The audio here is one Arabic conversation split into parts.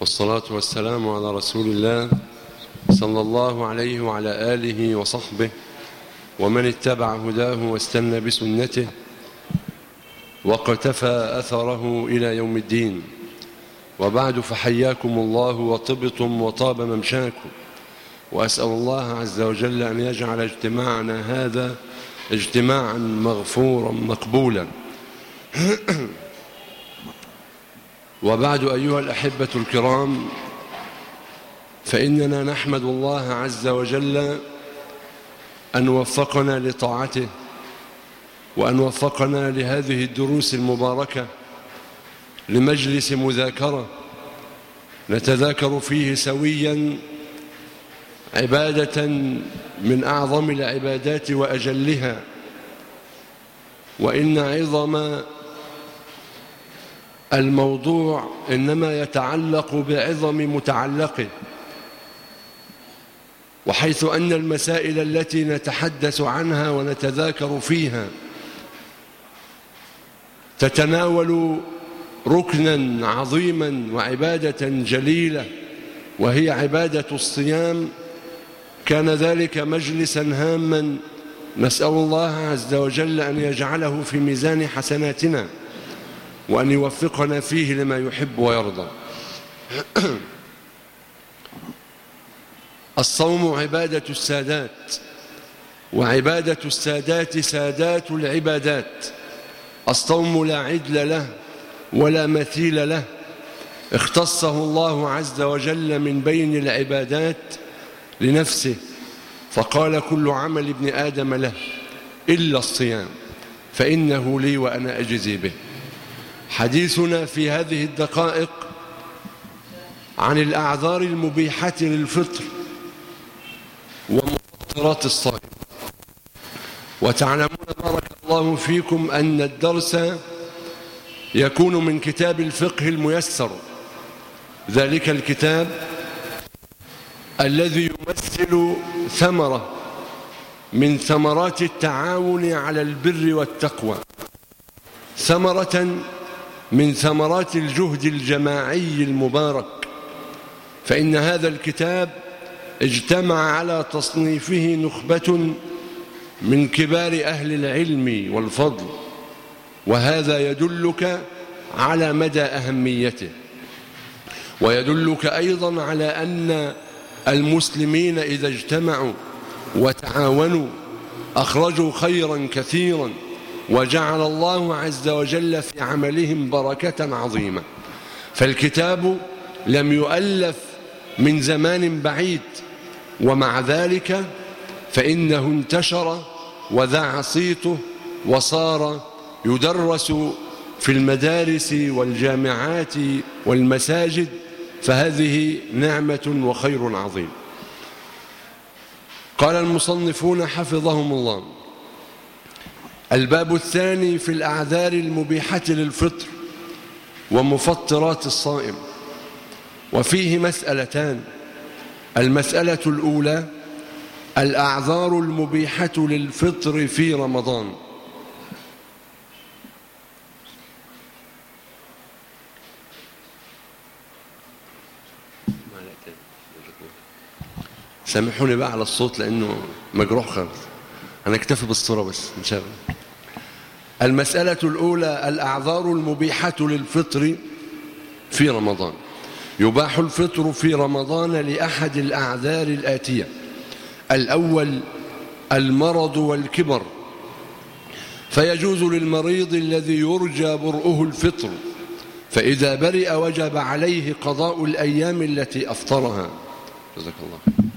والصلاة والسلام على رسول الله صلى الله عليه وعلى آله وصحبه ومن اتبع هداه واستنى بسنته واقتفى أثره إلى يوم الدين. وبعد فحياكم الله وطبتم وطاب ممشاكم. وأسأل الله عز وجل أن يجعل اجتماعنا هذا اجتماعا مغفورا مقبولا. وبعد أيها الأحبة الكرام فإننا نحمد الله عز وجل أن وفقنا لطاعته وأن وفقنا لهذه الدروس المباركة لمجلس مذاكرة نتذاكر فيه سويا عبادة من أعظم العبادات وأجلها وإن عظم الموضوع إنما يتعلق بعظم متعلقه وحيث أن المسائل التي نتحدث عنها ونتذاكر فيها تتناول ركنا عظيما وعبادة جليلة وهي عبادة الصيام. كان ذلك مجلسا هاما. نسأل الله عز وجل أن يجعله في ميزان حسناتنا. وأن يوفقنا فيه لما يحب ويرضى. الصوم عبادة السادات وعبادة السادات سادات العبادات. الصوم لا عدل له ولا مثيل له. اختصه الله عز وجل من بين العبادات لنفسه. فقال كل عمل ابن آدم له إلا الصيام فإنه لي وأنا أجزي به. حديثنا في هذه الدقائق عن الأعذار المبيحة للفطر ومفطرات الصائم وتعلمون بارك الله فيكم أن الدرس يكون من كتاب الفقه الميسر. ذلك الكتاب الذي يمثل ثمرة من ثمرات التعاون على البر والتقوى. ثمرة من ثمرات الجهد الجماعي المبارك. فإن هذا الكتاب اجتمع على تصنيفه نخبة من كبار أهل العلم والفضل وهذا يدلك على مدى أهميته. ويدلك أيضا على أن المسلمين إذا اجتمعوا وتعاونوا أخرجوا خيرا كثيرا. وجعل الله عز وجل في عملهم بركة عظيمة. فالكتاب لم يؤلف من زمان بعيد ومع ذلك فإنه انتشر وذاع صيته وصار يدرس في المدارس والجامعات والمساجد فهذه نعمة وخير عظيم. قال المصنفون حفظهم الله الباب الثاني في الأعذار المبيحة للفطر ومفطرات الصائم. وفيه مسألتان. المسألة الأولى الأعذار المبيحة للفطر في رمضان. سامحوني بقى على الصوت لأنه مجروح خالص. هنكتفي بالصورة بس إن شاء الله المسألة الأولى الأعذار المبيحة للفطر في رمضان. يباح الفطر في رمضان لأحد الأعذار الآتية. الأول المرض والكبر. فيجوز للمريض الذي يرجى برؤه الفطر فإذا برئ وجب عليه قضاء الأيام التي أفطرها. جزاك الله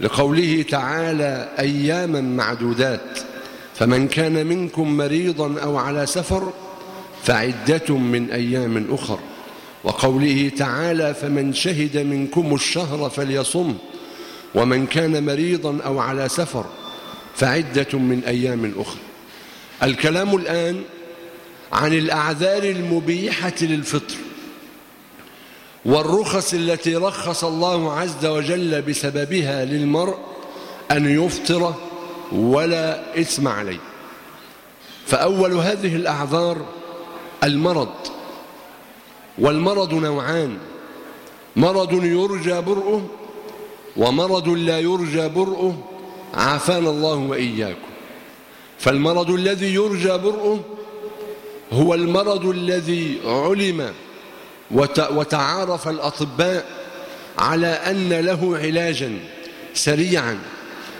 لقوله تعالى أياما معدودات. فمن كان منكم مريضا أو على سفر فعدة من أيام أخر. وقوله تعالى فمن شهد منكم الشهر فليصم ومن كان مريضا أو على سفر فعدة من أيام أخرى الكلام الآن عن الأعذار المبيحة للفطر والرخص التي رخص الله عز وجل بسببها للمرء أن يفطر ولا إثم عليه. فأول هذه الأعذار المرض والمرض نوعان مرض يرجى برؤه ومرض لا يرجى برؤه عافانا الله وإياكم. فالمرض الذي يرجى برؤه هو المرض الذي علم وتعارف الأطباء على أن له علاجا سريعا.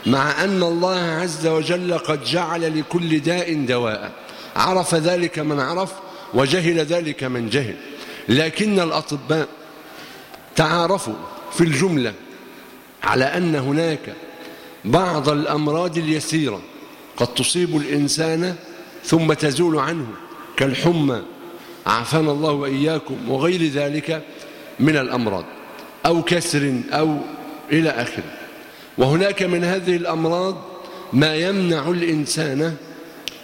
مع أن الله عز وجل قد جعل لكل داء دواء. عرف ذلك من عرف وجهل ذلك من جهل. لكن الأطباء تعارفوا في الجملة على أن هناك بعض الأمراض اليسيرة قد تصيب الإنسان ثم تزول عنه كالحمى. عافانا الله وإياكم وغير ذلك من الأمراض أو كسر أو إلى آخره. وهناك من هذه الأمراض ما يمنع الإنسان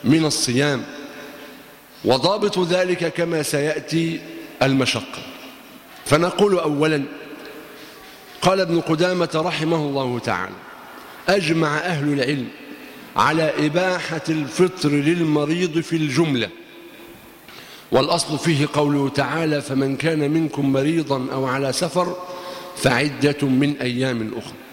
من الصيام وضابط ذلك كما سيأتي المشقة فنقول أولا قال ابن قدامة رحمه الله تعالى أجمع أهل العلم على إباحة الفطر للمريض في الجملة. والأصل فيه قوله تعالى فمن كان منكم مريضا أو على سفر فعدة من أيام أخرى.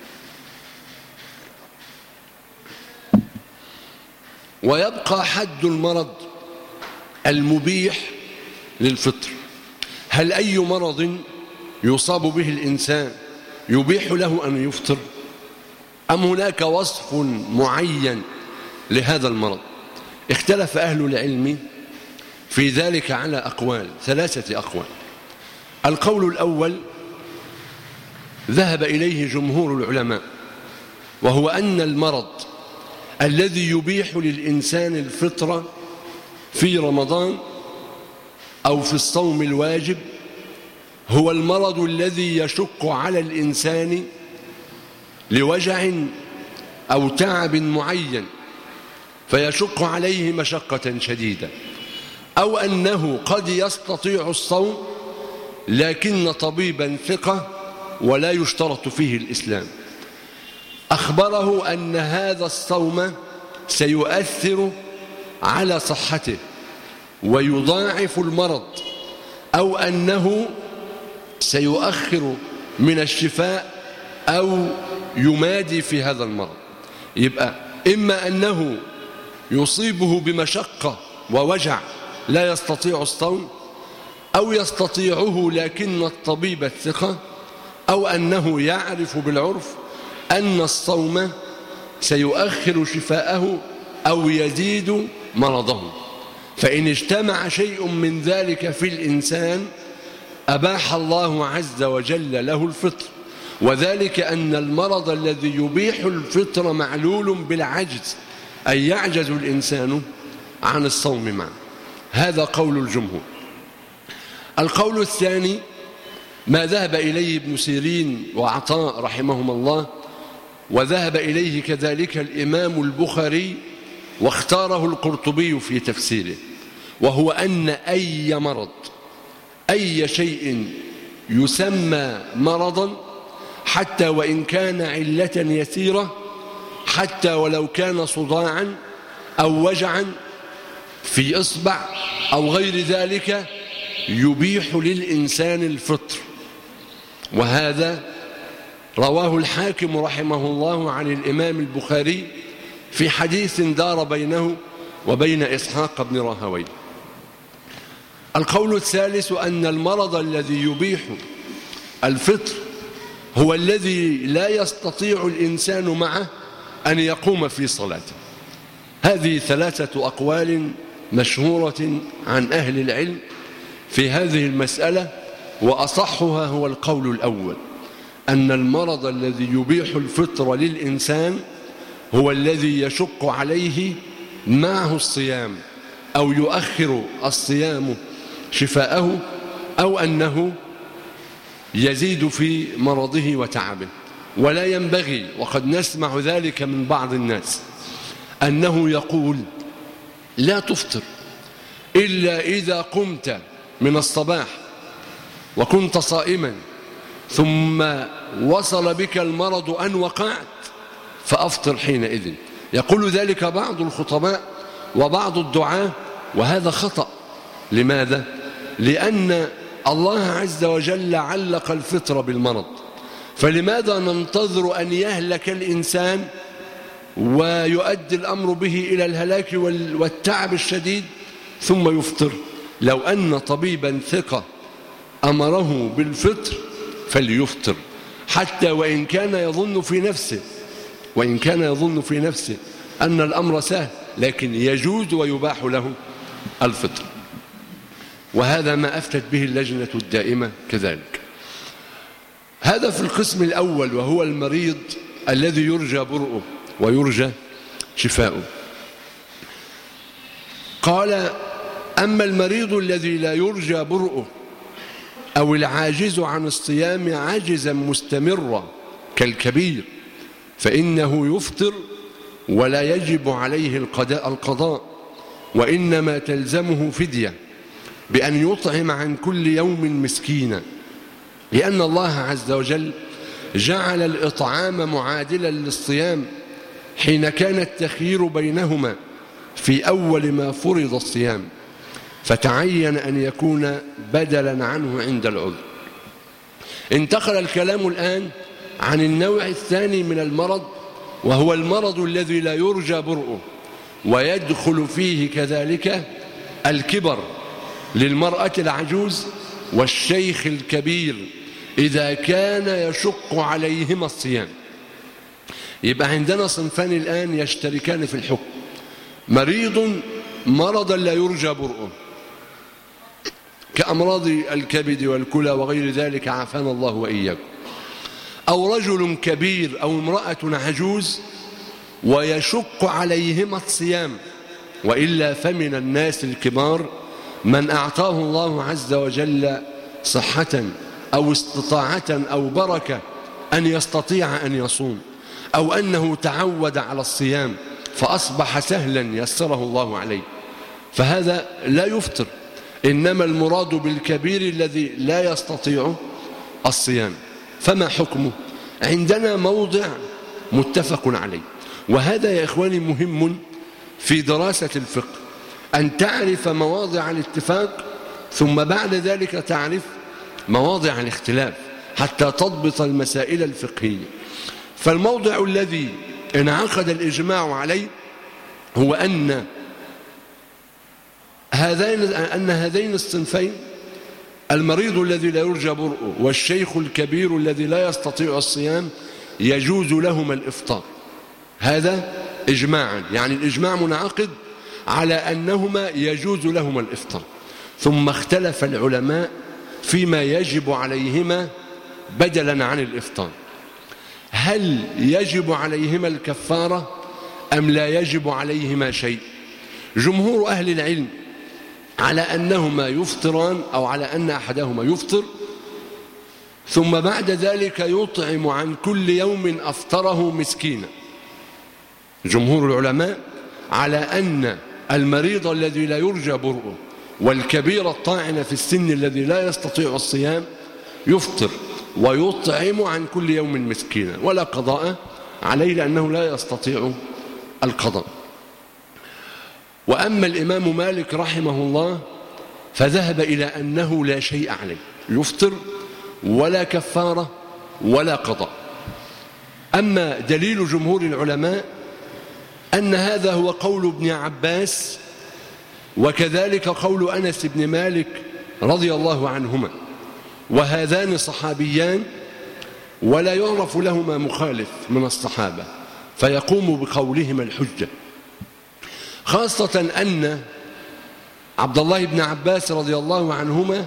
ويبقى حد المرض المبيح للفطر. هل أي مرض يصاب به الإنسان يبيح له أن يفطر؟ أم هناك وصف معين لهذا المرض؟ اختلف أهل العلم في ذلك على أقوال ثلاثة أقوال. القول الأول ذهب إليه جمهور العلماء وهو أن المرض الذي يبيح للإنسان الفطرة في رمضان أو في الصوم الواجب هو المرض الذي يشق على الإنسان لوجع أو تعب معين فيشق عليه مشقة شديدة أو أنه قد يستطيع الصوم لكن طبيبا ثقة ولا يشترط فيه الإسلام. أخبره أن هذا الصوم سيؤثر على صحته ويضاعف المرض أو أنه سيؤخر من الشفاء أو يمادي في هذا المرض. يبقى إما أنه يصيبه بمشقة ووجع لا يستطيع الصوم أو يستطيعه لكن الطبيب الثقة أو أنه يعرف بالعرف أن الصوم سيؤخر شفاءه أو يزيد مرضه. فإن اجتمع شيء من ذلك في الإنسان أباح الله عز وجل له الفطر. وذلك أن المرض الذي يبيح الفطر معلول بالعجز أي يعجز الإنسان عن الصوم معه. هذا قول الجمهور. القول الثاني ما ذهب إليه ابن سيرين وعطاء رحمهما الله وذهب إليه كذلك الإمام البخاري واختاره القرطبي في تفسيره وهو أن أي مرض أي شيء يسمى مرضا حتى وإن كان علة يسيرة حتى ولو كان صداعا أو وجعا في إصبع أو غير ذلك يبيح للإنسان الفطر. وهذا رواه الحاكم رحمه الله عن الإمام البخاري في حديث دار بينه وبين إسحاق بن راهوي. القول الثالث أن المرض الذي يبيح الفطر هو الذي لا يستطيع الإنسان معه أن يقوم في صلاته. هذه ثلاثة أقوال مشهورة عن أهل العلم في هذه المسألة وأصحها هو القول الأول. أن المرض الذي يبيح الفطر للإنسان هو الذي يشق عليه معه الصيام أو يؤخر الصيام شفاءه أو أنه يزيد في مرضه وتعبه. ولا ينبغي وقد نسمع ذلك من بعض الناس أنه يقول لا تفطر إلا إذا قمت من الصباح وكنت صائما ثم وصل بك المرض أن وقعت فأفطر حينئذ. يقول ذلك بعض الخطباء وبعض الدعاة وهذا خطأ. لماذا؟ لأن الله عز وجل علق الفطر بالمرض. فلماذا ننتظر أن يهلك الإنسان ويؤدي الأمر به إلى الهلاك والتعب الشديد ثم يفطر؟ لو أن طبيبا ثقة أمره بالفطر فليفطر. حتى وإن كان يظن في نفسه وإن كان يظن في نفسه أن الأمر سهل لكن يجوز ويباح له الفطر. وهذا ما أفتت به اللجنة الدائمة كذلك. هذا في القسم الأول وهو المريض الذي يرجى برؤه ويرجى شفاؤه. قال أما المريض الذي لا يرجى برؤه أو العاجز عن الصيام عاجزا مستمرا كالكبير فإنه يفطر ولا يجب عليه القضاء وإنما تلزمه فدية بأن يطعم عن كل يوم مسكينا لأن الله عز وجل جعل الإطعام معادلا للصيام حين كان التخيير بينهما في أول ما فرض الصيام. فتعين أن يكون بدلا عنه عند العذر. انتقل الكلام الآن عن النوع الثاني من المرض وهو المرض الذي لا يرجى برؤه ويدخل فيه كذلك الكبر للمرأة العجوز والشيخ الكبير إذا كان يشق عليهما الصيام. يبقى عندنا صنفان الآن يشتركان في الحكم. مريض مرضا لا يرجى برؤه. كأمراض الكبد والكلى وغير ذلك عافانا الله وإياكم. أو رجل كبير أو امرأة عجوز ويشق عليهما الصيام وإلا فمن الناس الكبار من أعطاه الله عز وجل صحة أو استطاعة أو بركة أن يستطيع أن يصوم أو أنه تعود على الصيام فأصبح سهلا يسره الله عليه. فهذا لا يفطر. إنما المراد بالكبير الذي لا يستطيع الصيام. فما حكمه؟ عندنا موضع متفق عليه. وهذا يا إخواني مهم في دراسة الفقه أن تعرف مواضع الاتفاق ثم بعد ذلك تعرف مواضع الاختلاف حتى تضبط المسائل الفقهية. فالموضع الذي انعقد الإجماع عليه هو أن هذين أن هذين الصنفين المريض الذي لا يرجى برؤه والشيخ الكبير الذي لا يستطيع الصيام يجوز لهما الإفطار. هذا إجماعا يعني الإجماع منعقد على أنهما يجوز لهما الإفطار. ثم اختلف العلماء فيما يجب عليهما بدلا عن الإفطار. هل يجب عليهما الكفارة أم لا يجب عليهما شيء؟ جمهور أهل العلم على أنهما يفطران أو على أن أحدهما يفطر ثم بعد ذلك يطعم عن كل يوم أفطره مسكينا. جمهور العلماء على أن المريض الذي لا يرجى برؤه والكبير الطاعن في السن الذي لا يستطيع الصيام يفطر ويطعم عن كل يوم مسكينا. ولا قضاء عليه لأنه لا يستطيع القضاء. وأما الإمام مالك رحمه الله فذهب إلى أنه لا شيء عليه يفطر ولا كفارة ولا قضاء. أما دليل جمهور العلماء أن هذا هو قول ابن عباس وكذلك قول أنس بن مالك رضي الله عنهما وهذان صحابيان ولا يعرف لهما مخالف من الصحابة فيقوم بقولهما الحجة. خاصة أن عبد الله بن عباس رضي الله عنهما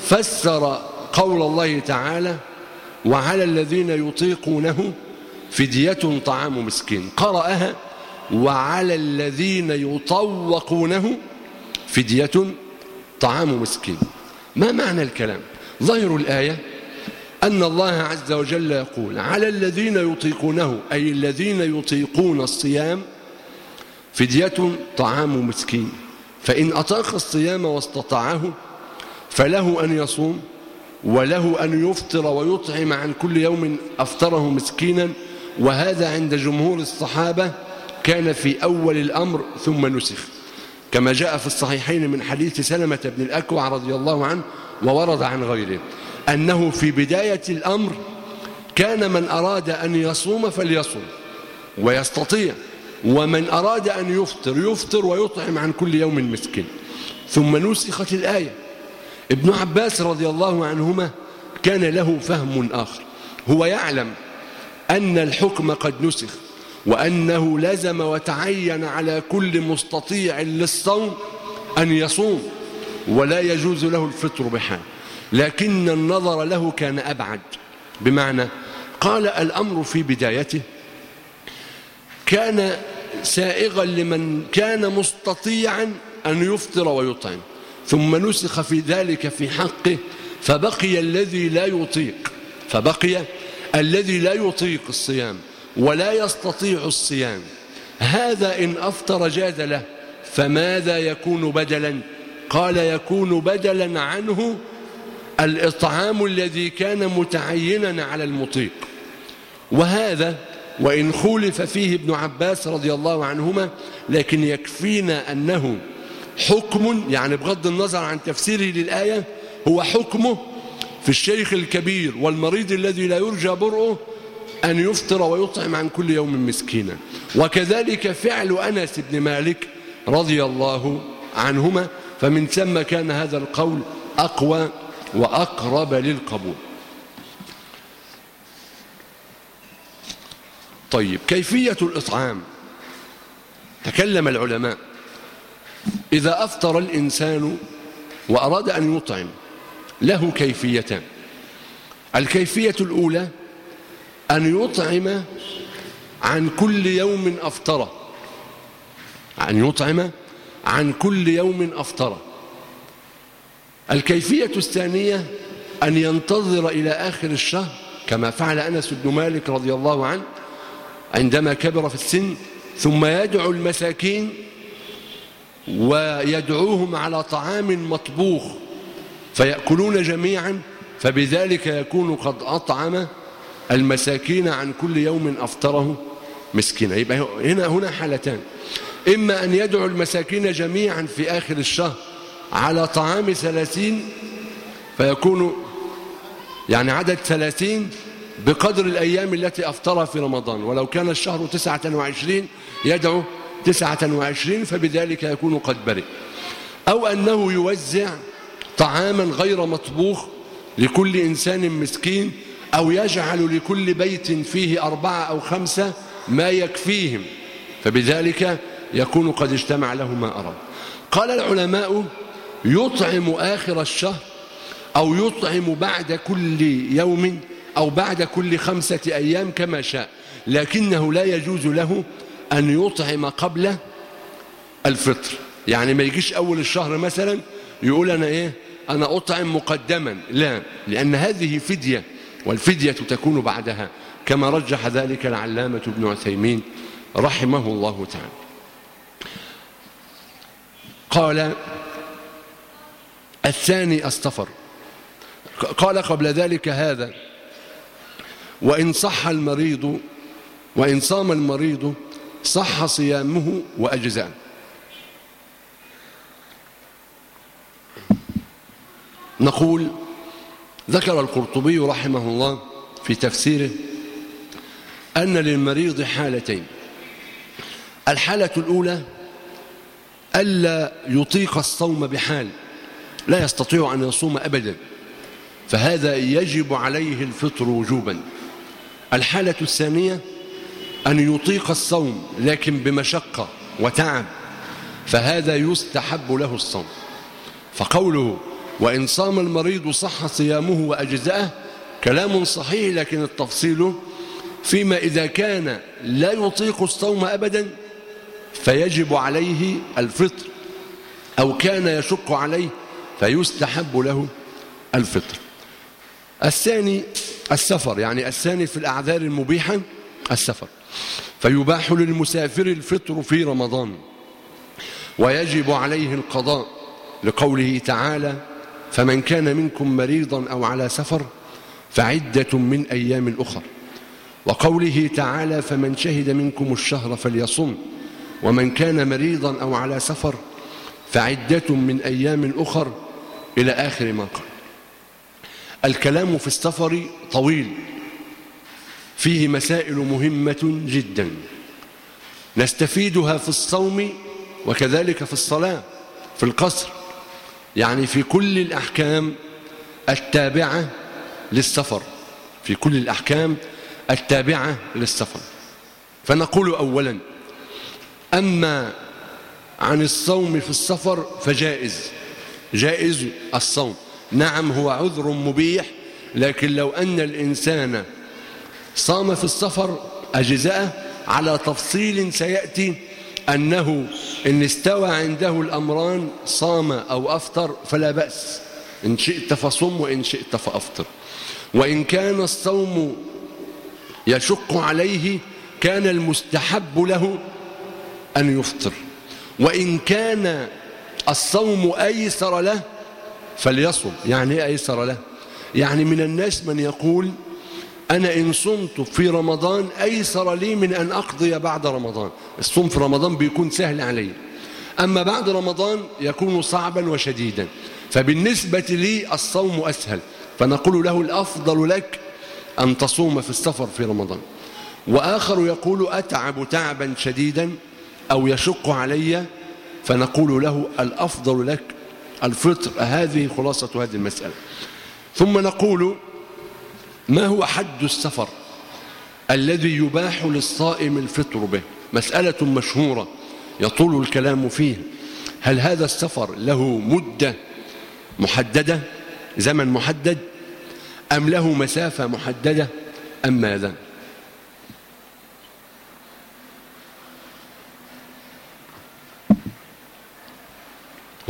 فسر قول الله تعالى وعلى الذين يطيقونه فدية طعام مسكين قرأها وعلى الذين يطوقونه فدية طعام مسكين ما معنى الكلام؟ ظاهر الآية أن الله عز وجل يقول على الذين يطيقونه أي الذين يطيقون الصيام فدية طعام مسكين. فإن أطاق الصيام واستطاعه فله أن يصوم وله أن يفطر ويطعم عن كل يوم أفطره مسكينا. وهذا عند جمهور الصحابة كان في أول الأمر ثم نسخ. كما جاء في الصحيحين من حديث سلمة بن الأكوع رضي الله عنه وورد عن غيره أنه في بداية الأمر كان من أراد أن يصوم فليصوم ويستطيع ومن أراد أن يفطر يفطر ويطعم عن كل يوم مسكين. ثم نسخت الآية. ابن عباس رضي الله عنهما كان له فهم آخر. هو يعلم أن الحكم قد نسخ وأنه لزم وتعين على كل مستطيع للصوم أن يصوم ولا يجوز له الفطر بحال. لكن النظر له كان أبعد. بمعنى قال الأمر في بدايته كان سائغا لمن كان مستطيعا أن يفطر ويطعم ثم نسخ في ذلك في حقه فبقي الذي لا يطيق فبقي الذي لا يطيق الصيام ولا يستطيع الصيام. هذا إن أفطر جاز له فماذا يكون بدلا؟ قال يكون بدلا عنه الإطعام الذي كان متعينا على المطيق. وهذا وإن خولف فيه ابن عباس رضي الله عنهما لكن يكفينا أنه حكم يعني بغض النظر عن تفسيره للآية هو حكمه في الشيخ الكبير والمريض الذي لا يرجى برؤه أن يفطر ويطعم عن كل يوم مسكينا. وكذلك فعل أنس بن مالك رضي الله عنهما فمن ثم كان هذا القول أقوى وأقرب للقبول. طيب كيفية الإطعام؟ تكلم العلماء. إذا أفطر الإنسان وأراد أن يطعم له كيفيتان. الكيفية الأولى أن يطعم عن كل يوم أفطره. أن يطعم عن كل يوم أفطره. الكيفية الثانية أن ينتظر إلى آخر الشهر كما فعل أنس بن مالك رضي الله عنه عندما كبر في السن ثم يدعو المساكين ويدعوهم على طعام مطبوخ فيأكلون جميعا فبذلك يكون قد أطعم المساكين عن كل يوم أفطره مسكينا. يبقى هنا هنا حالتان. إما أن يدعو المساكين جميعا في آخر الشهر على طعام ثلاثين فيكون يعني عدد ثلاثين بقدر الأيام التي أفطرها في رمضان. ولو كان الشهر تسعة وعشرين يدعو تسعة وعشرين فبذلك يكون قد برئ. أو أنه يوزع طعاما غير مطبوخ لكل إنسان مسكين أو يجعل لكل بيت فيه أربعة أو خمسة ما يكفيهم فبذلك يكون قد اجتمع له ما أراد. قال العلماء يطعم آخر الشهر أو يطعم بعد كل يوم أو بعد كل خمسة أيام كما شاء. لكنه لا يجوز له أن يطعم قبل الفطر. يعني ما يجيش أول الشهر مثلا يقول أنا إيه؟ أنا أطعم مقدما. لا لأن هذه فدية والفدية تكون بعدها. كما رجح ذلك العلامة ابن عثيمين رحمه الله تعالى. قال الثاني السفر قال قبل ذلك هذا وإن صح المريض وإن صام المريض صح صيامه وأجزاء نقول ذكر القرطبي رحمه الله في تفسيره أن للمريض حالتين. الحالة الأولى ألا يطيق الصوم بحال لا يستطيع أن يصوم أبدا فهذا يجب عليه الفطر وجوبا. الحالة الثانية أن يطيق الصوم لكن بمشقة وتعب فهذا يستحب له الصوم. فقوله وإن صام المريض صح صيامه وأجزأه كلام صحيح لكن التفصيل فيما إذا كان لا يطيق الصوم أبدا فيجب عليه الفطر أو كان يشق عليه فيستحب له الفطر. الثاني السفر يعني الثاني في الأعذار المبيحة السفر. فيباح للمسافر الفطر في رمضان ويجب عليه القضاء لقوله تعالى فمن كان منكم مريضا أو على سفر فعدة من أيام أخر وقوله تعالى فمن شهد منكم الشهر فليصم ومن كان مريضا أو على سفر فعدة من أيام أخر إلى آخر ما قال الكلام في السفر طويل فيه مسائل مهمة جدا. نستفيدها في الصوم وكذلك في الصلاة في القصر يعني في كل الأحكام التابعة للسفر في كل الأحكام التابعة للسفر. فنقول أولا أما عن الصوم في السفر فجائز جائز الصوم. نعم هو عذر مبيح لكن لو أن الإنسان صام في السفر أجزاءه على تفصيل سيأتي أنه إن استوى عنده الأمران صام أو أفطر فلا بأس إن شئت فصم وإن شئت فأفطر. وإن كان الصوم يشق عليه كان المستحب له أن يفطر. وإن كان الصوم أيسر له فليصم. يعني إيه أيسر له؟ يعني من الناس من يقول أنا إن صمت في رمضان أيسر لي من أن أقضي بعد رمضان. الصوم في رمضان بيكون سهل علي. أما بعد رمضان يكون صعبا وشديدا. فبالنسبة لي الصوم أسهل. فنقول له الأفضل لك أن تصوم في السفر في رمضان. وآخر يقول أتعب تعبا شديدا أو يشق علي. فنقول له الأفضل لك الفطر هذه خلاصة هذه المسألة. ثم نقول ما هو حد السفر الذي يباح للصائم الفطر به؟ مسألة مشهورة يطول الكلام فيه. هل هذا السفر له مدة محددة؟ زمن محدد؟ أم له مسافة محددة؟ أم ماذا؟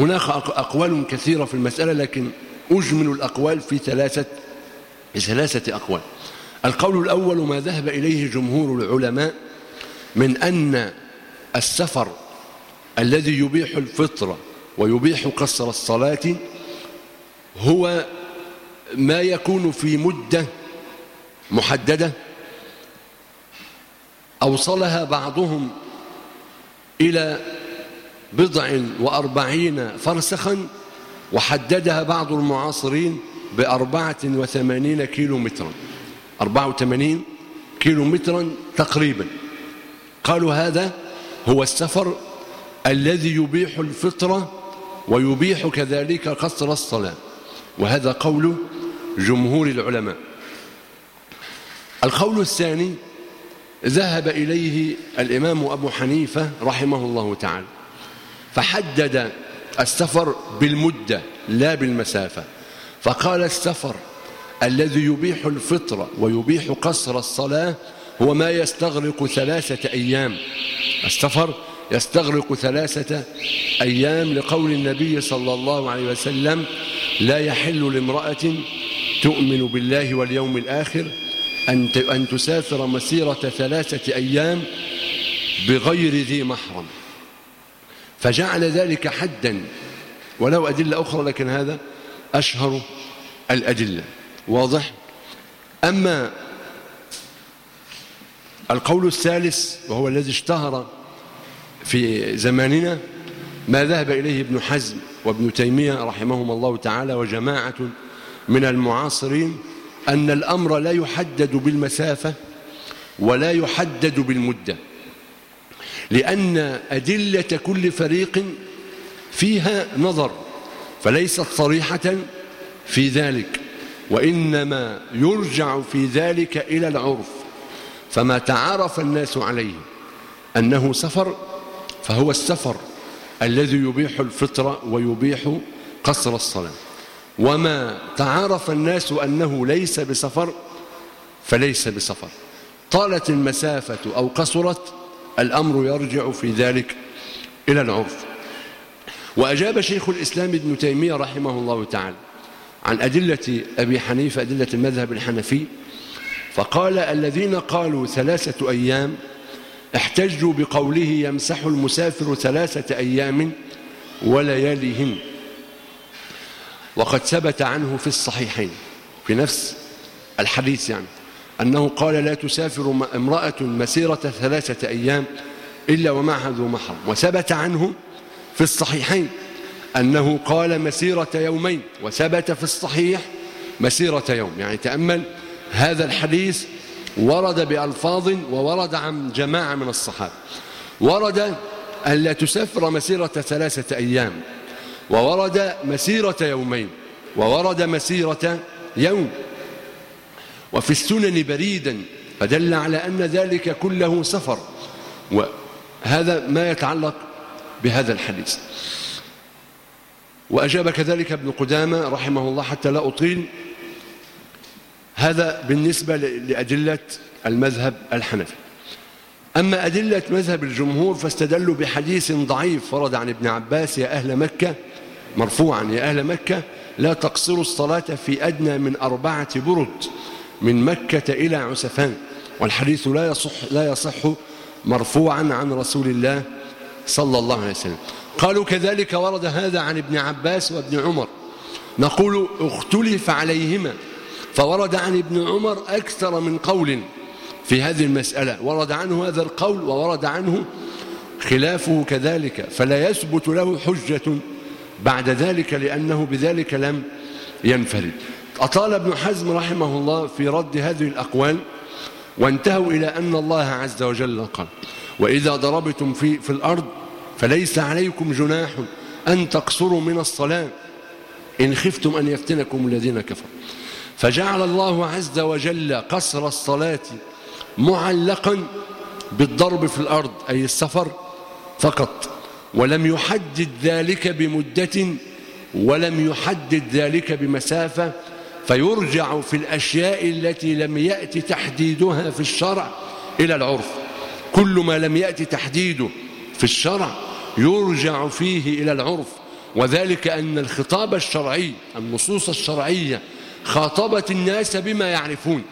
هناك أقوال كثيرة في المسألة لكن أجمل الأقوال في ثلاثة ثلاثة أقوال. القول الأول ما ذهب إليه جمهور العلماء من أن السفر الذي يبيح الفطر ويبيح قصر الصلاة هو ما يكون في مدة محددة. أوصلها بعضهم إلى بضع وأربعين فرسخا وحددها بعض المعاصرين بأربعة وثمانين كيلو مترا أربعة وثمانين كيلو مترا تقريبا. قالوا هذا هو السفر الذي يبيح الفطرة ويبيح كذلك قصر الصلاة وهذا قول جمهور العلماء. القول الثاني ذهب إليه الإمام أبو حنيفة رحمه الله تعالى. فحدد السفر بالمدة لا بالمسافة. فقال السفر الذي يبيح الفطر ويبيح قصر الصلاة هو ما يستغرق ثلاثة أيام. السفر يستغرق ثلاثة أيام لقول النبي صلى الله عليه وسلم لا يحل لامرأة تؤمن بالله واليوم الآخر أن تسافر مسيرة ثلاثة أيام بغير ذي محرم. فجعل ذلك حدا. ولو أدلة أخرى لكن هذا أشهر الأدلة. واضح؟ أما القول الثالث وهو الذي اشتهر في زماننا ما ذهب إليه ابن حزم وابن تيمية رحمهم الله تعالى وجماعة من المعاصرين أن الأمر لا يحدد بالمسافة ولا يحدد بالمدة. لأن أدلة كل فريق فيها نظر فليست صريحة في ذلك وإنما يرجع في ذلك إلى العرف فما تعارف الناس عليه أنه سفر فهو السفر الذي يبيح الفطر ويبيح قصر الصلاة. وما تعارف الناس أنه ليس بسفر فليس بسفر. طالت المسافة أو قصرت الأمر يرجع في ذلك إلى العرف وأجاب شيخ الإسلام ابن تيمية رحمه الله تعالى عن أدلة أبي حنيفة أدلة المذهب الحنفي فقال الذين قالوا ثلاثة أيام احتجوا بقوله يمسح المسافر ثلاثة أيام ولياليهن. وقد ثبت عنه في الصحيحين في نفس الحديث يعني. أنه قال لا تسافر امرأة مسيرة ثلاثة أيام إلا ومعها ذو محرم. وثبت عنه في الصحيحين أنه قال مسيرة يومين وثبت في الصحيح مسيرة يوم. يعني تأمل هذا الحديث ورد بألفاظ وورد عن جماعة من الصحابة. ورد أن لا تسافر مسيرة ثلاثة أيام وورد مسيرة يومين وورد مسيرة يوم. وفي السنن بريدا فدل على أن ذلك كله سفر. وهذا ما يتعلق بهذا الحديث. وأجاب كذلك ابن قدامة رحمه الله حتى لا أطيل هذا بالنسبة لأدلة المذهب الحنفي. أما أدلة مذهب الجمهور فاستدلوا بحديث ضعيف ورد عن ابن عباس يا أهل مكة مرفوعا يا أهل مكة لا تقصروا الصلاة في أدنى من أربعة برد. من مكة إلى عسفان والحديث لا يصح, لا يصح مرفوعا عن رسول الله صلى الله عليه وسلم. قالوا كذلك ورد هذا عن ابن عباس وابن عمر. نقول اختلف عليهما فورد عن ابن عمر أكثر من قول في هذه المسألة. ورد عنه هذا القول وورد عنه خلافه كذلك. فلا يثبت له حجة بعد ذلك لأنه بذلك لم ينفرد. أطال ابن حزم رحمه الله في رد هذه الأقوال وانتهوا إلى أن الله عز وجل قال وإذا ضربتم في, في الأرض فليس عليكم جناح أن تقصروا من الصلاة إن خفتم أن يفتنكم الذين كفروا. فجعل الله عز وجل قصر الصلاة معلقا بالضرب في الأرض أي السفر فقط ولم يحدد ذلك بمدة ولم يحدد ذلك بمسافة فيرجع في الأشياء التي لم يأتي تحديدها في الشرع إلى العرف. كل ما لم يأتي تحديده في الشرع يرجع فيه إلى العرف. وذلك أن الخطاب الشرعي النصوص الشرعية خاطبت الناس بما يعرفون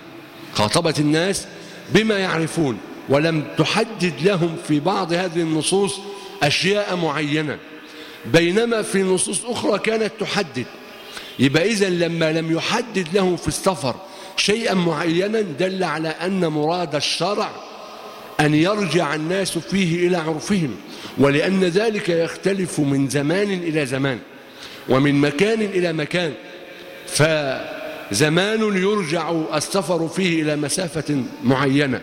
خاطبت الناس بما يعرفون ولم تحدد لهم في بعض هذه النصوص أشياء معينة. بينما في نصوص أخرى كانت تحدد. يبقى إذا لما لم يحدد لهم في السفر شيئا معينا دل على أن مراد الشرع أن يرجع الناس فيه إلى عرفهم ولأن ذلك يختلف من زمان إلى زمان ومن مكان إلى مكان فزمان يرجع السفر فيه إلى مسافة معينة.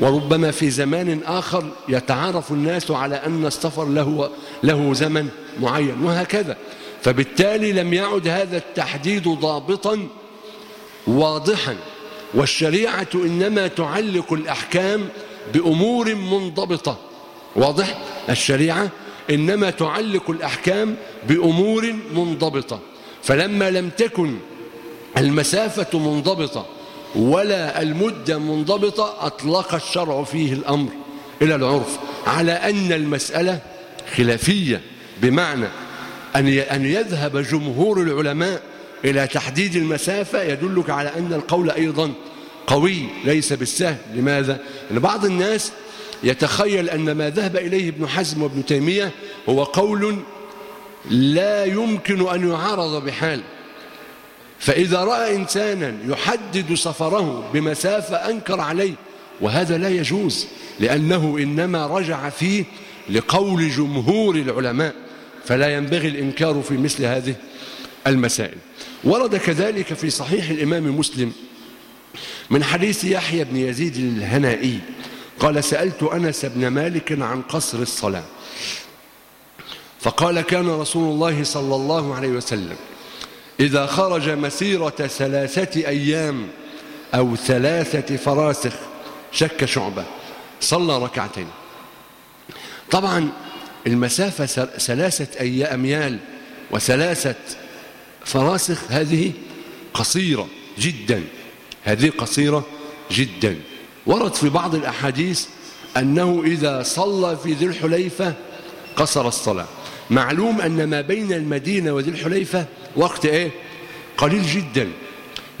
وربما في زمان آخر يتعارف الناس على أن السفر له, له زمن معين وهكذا. فبالتالي لم يعد هذا التحديد ضابطا واضحا والشريعة إنما تعلق الأحكام بأمور منضبطة. واضح؟ الشريعة إنما تعلق الأحكام بأمور منضبطة. فلما لم تكن المسافة منضبطة ولا المدة منضبطة أطلق الشرع فيه الأمر إلى العرف. على أن المسألة خلافية بمعنى أن يذهب جمهور العلماء إلى تحديد المسافة يدلك على أن القول أيضا قوي ليس بالسهل. لماذا؟ لأن بعض الناس يتخيل أن ما ذهب إليه ابن حزم وابن تيمية هو قول لا يمكن أن يعارض بحال. فإذا رأى إنسانا يحدد سفره بمسافة أنكر عليه وهذا لا يجوز لأنه إنما رجع فيه لقول جمهور العلماء. فلا ينبغي الإنكار في مثل هذه المسائل. ورد كذلك في صحيح الإمام مسلم من حديث يحيى بن يزيد الهنائي قال سألت أنس بن مالك عن قصر الصلاة. فقال كان رسول الله صلى الله عليه وسلم إذا خرج مسيرة ثلاثة أيام أو ثلاثة فراسخ شك شعبة صلى ركعتين. طبعا المسافة ثلاثة أي أميال وثلاثة فراسخ هذه قصيرة جدا. هذه قصيرة جدا. ورد في بعض الأحاديث أنه إذا صلى في ذي الحليفة قصر الصلاة. معلوم أن ما بين المدينة وذي الحليفة وقت إيه؟ قليل جدا.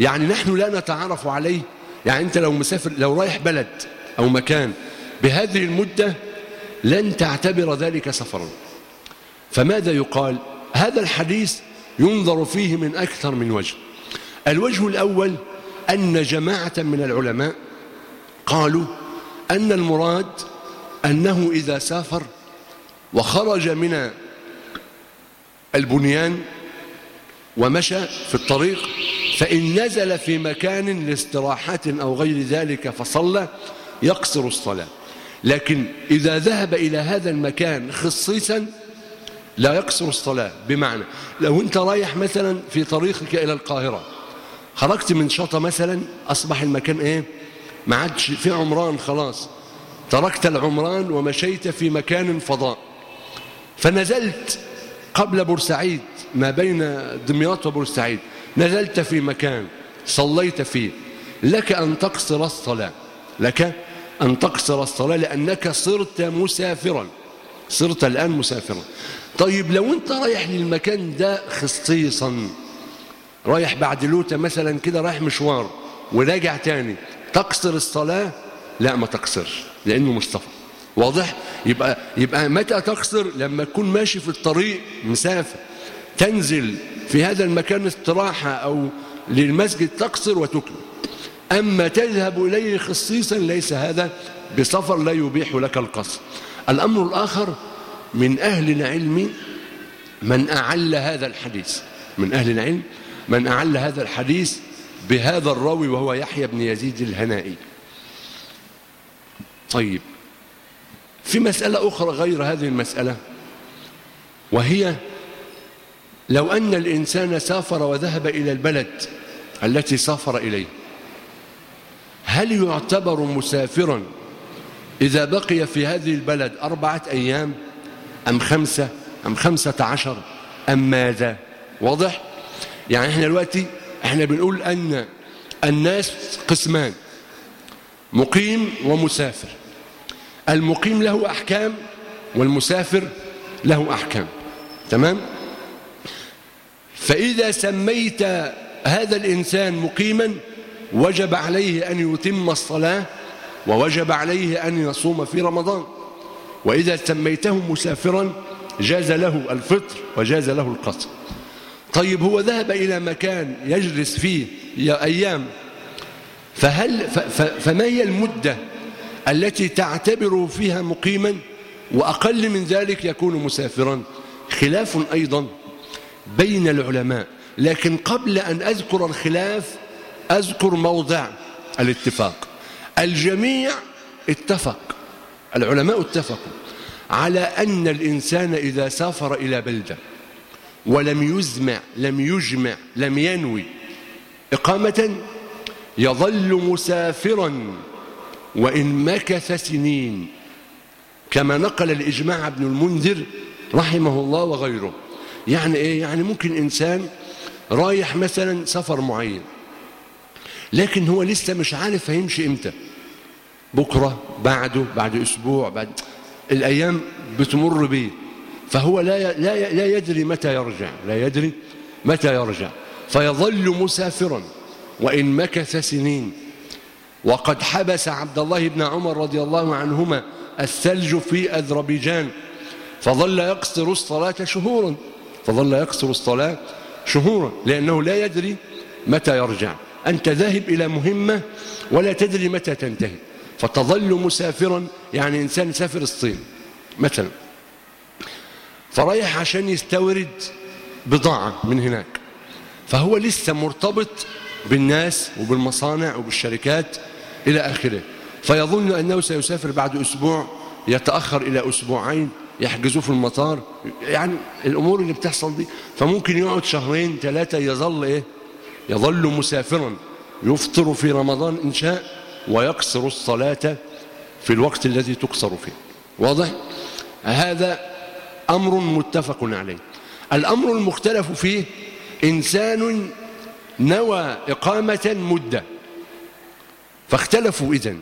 يعني نحن لا نتعرف عليه. يعني أنت لو مسافر لو رايح بلد أو مكان بهذه المدة لن تعتبر ذلك سفرا. فماذا يقال؟ هذا الحديث ينظر فيه من أكثر من وجه. الوجه الأول أن جماعة من العلماء قالوا أن المراد أنه إذا سافر وخرج من البنيان ومشى في الطريق فإن نزل في مكان لاستراحة أو غير ذلك فصلى يقصر الصلاة. لكن إذا ذهب إلى هذا المكان خصيصا لا يقصر الصلاة. بمعنى لو أنت رايح مثلا في طريقك إلى القاهرة خرجت من شطة مثلا أصبح المكان إيه؟ ما عادش في عمران خلاص. تركت العمران ومشيت في مكان فضاء. فنزلت قبل بورسعيد ما بين دمياط وبورسعيد. نزلت في مكان صليت فيه. لك أن تقصر الصلاة. لك أن تقصر الصلاة لأنك صرت مسافرا. صرت الآن مسافرا. طيب لو أنت رايح للمكان ده خصيصا رايح بعد لوتة مثلا كده رايح مشوار وراجع تاني تقصر الصلاة؟ لا ما تقصرش لأنه مصطفى واضح؟ يبقى يبقى متى تقصر؟ لما تكون ماشي في الطريق مسافر. تنزل في هذا المكان استراحة أو للمسجد تقصر وتكمل. أما تذهب إليه خصيصا ليس هذا بسفر لا يبيح لك القصر. الأمر الآخر من أهل العلم من أعل هذا الحديث. من أهل العلم من أعل هذا الحديث بهذا الراوي وهو يحيى بن يزيد الهنائي. طيب في مسألة أخرى غير هذه المسألة وهي لو أن الإنسان سافر وذهب إلى البلد التي سافر إليه هل يعتبر مسافرا إذا بقي في هذه البلد أربعة أيام أم خمسة أم خمسة عشر أم ماذا؟ واضح؟ يعني إحنا دلوقتي إحنا بنقول أن الناس قسمان مقيم ومسافر. المقيم له أحكام والمسافر له أحكام. تمام؟ فإذا سميت هذا الإنسان مقيما وجب عليه أن يتم الصلاة ووجب عليه أن يصوم في رمضان. وإذا سميته مسافرا جاز له الفطر وجاز له القصر. طيب هو ذهب إلى مكان يجلس فيه أيام فهل فما هي المدة التي تعتبر فيها مقيما وأقل من ذلك يكون مسافرا؟ خلاف أيضا بين العلماء لكن قبل أن أذكر الخلاف أذكر موضع الاتفاق. الجميع اتفق العلماء اتفقوا على أن الإنسان إذا سافر إلى بلدة ولم يزمع لم يجمع لم ينوي إقامة يظل مسافرا وإن مكث سنين. كما نقل الإجماع ابن المنذر رحمه الله وغيره. يعني إيه؟ يعني ممكن إنسان رايح مثلا سفر معين لكن هو لسه مش عارف هيمشي إمتى. بكرة بعده بعد أسبوع بعد الأيام بتمر به فهو لا لا لا يدري متى يرجع لا يدري متى يرجع. فيظل مسافرا وإن مكث سنين. وقد حبس عبد الله بن عمر رضي الله عنهما الثلج في أذربيجان. فظل يقصر الصلاة شهورا. فظل يقصر الصلاة شهورا لأنه لا يدري متى يرجع. أنت ذاهب إلى مهمة ولا تدري متى تنتهي. فتظل مسافرا يعني إنسان سافر الصين مثلا. فرايح عشان يستورد بضاعة من هناك. فهو لسه مرتبط بالناس وبالمصانع وبالشركات إلى آخره. فيظن أنه سيسافر بعد أسبوع يتأخر إلى أسبوعين يحجزوه في المطار. يعني الأمور اللي بتحصل دي فممكن يقعد شهرين ثلاثة يظل إيه؟ يظل مسافرا يفطر في رمضان إن شاء ويقصر الصلاة في الوقت الذي تقصر فيه. واضح؟ هذا أمر متفق عليه. الأمر المختلف فيه إنسان نوى إقامة مدة. فاختلفوا إذن.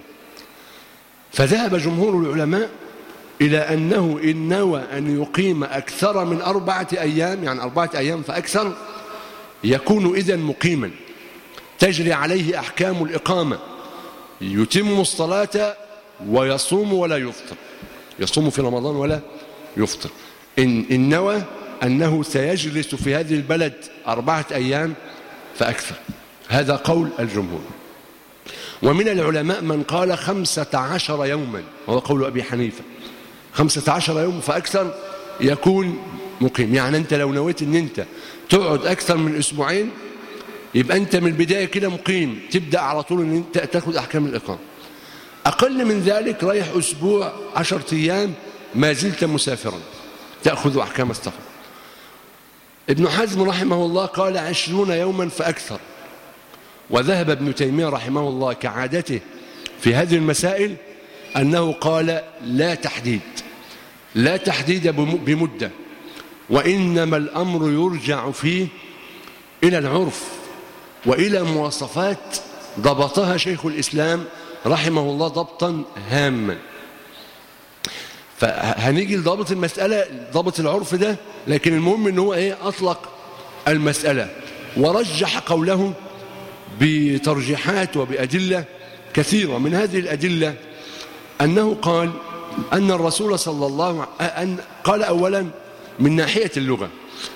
فذهب جمهور العلماء إلى أنه إن نوى أن يقيم أكثر من أربعة أيام يعني أربعة أيام فأكثر يكون إذن مقيما. تجري عليه أحكام الإقامة. يتم الصلاة ويصوم ولا يفطر. يصوم في رمضان ولا يفطر. إن, إن نوى أنه سيجلس في هذه البلد أربعة أيام فأكثر. هذا قول الجمهور. ومن العلماء من قال خمسة عشر يوما وهو قول أبي حنيفة. خمسة عشر يوم فأكثر يكون مقيم. يعني أنت لو نويت أن أنت تقعد أكثر من أسبوعين يبقى أنت من البداية كده مقيم تبدأ على طول أن أنت تأخذ أحكام الإقامة. أقل من ذلك رايح أسبوع عشرة أيام ما زلت مسافرا تأخذ أحكام السفر. ابن حزم رحمه الله قال عشرون يوما فأكثر وذهب ابن تيمية رحمه الله كعادته في هذه المسائل أنه قال لا تحديد لا تحديد بمدة. وإنما الأمر يرجع فيه إلى العرف وإلى مواصفات ضبطها شيخ الإسلام رحمه الله ضبطا هاما. فهنيجي لضابط المسألة ضابط العرف ده لكن المهم إن هو إيه؟ أطلق المسألة. ورجح قوله بترجيحات وبأدلة كثيرة. من هذه الأدلة أنه قال أن الرسول صلى الله عليه وسلم قال أولا من ناحية اللغة.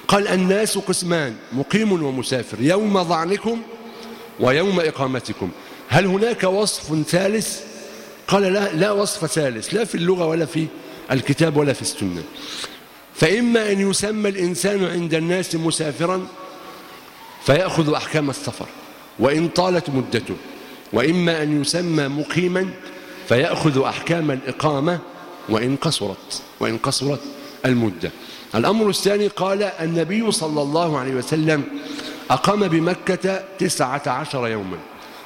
قال الناس قسمان مقيم ومسافر يوم ضعنكم ويوم إقامتكم. هل هناك وصف ثالث؟ قال لا, لا وصف ثالث لا في اللغة ولا في الكتاب ولا في السنة. فإما أن يسمى الإنسان عند الناس مسافرا فيأخذ أحكام السفر وإن طالت مدته. وإما أن يسمى مقيما فيأخذ أحكام الإقامة وإن قصرت وإن قصرت المدة. الأمر الثاني قال النبي صلى الله عليه وسلم أقام بمكة تسعة عشر يوما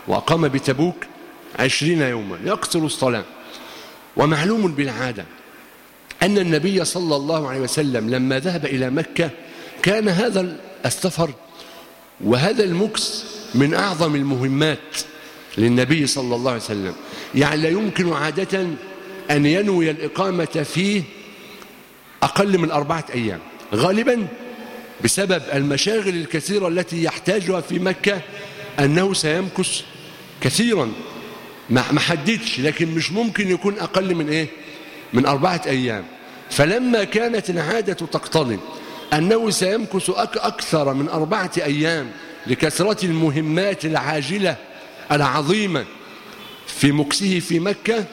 وأقام بتبوك عشرين يوما يقصر الصلاة. ومعلوم بالعادة أن النبي صلى الله عليه وسلم لما ذهب إلى مكة كان هذا السفر وهذا المكس من أعظم المهمات للنبي صلى الله عليه وسلم. يعني لا يمكن عادة أن ينوي الإقامة فيه أقل من أربعة أيام. غالبا بسبب المشاغل الكثيرة التي يحتاجها في مكة أنه سيمكث كثيرا. ما حددش لكن مش ممكن يكون أقل من إيه؟ من أربعة أيام. فلما كانت العادة تقتضي أنه سيمكث أكثر من أربعة أيام لكثرة المهمات العاجلة العظيمة في مكسه في مكة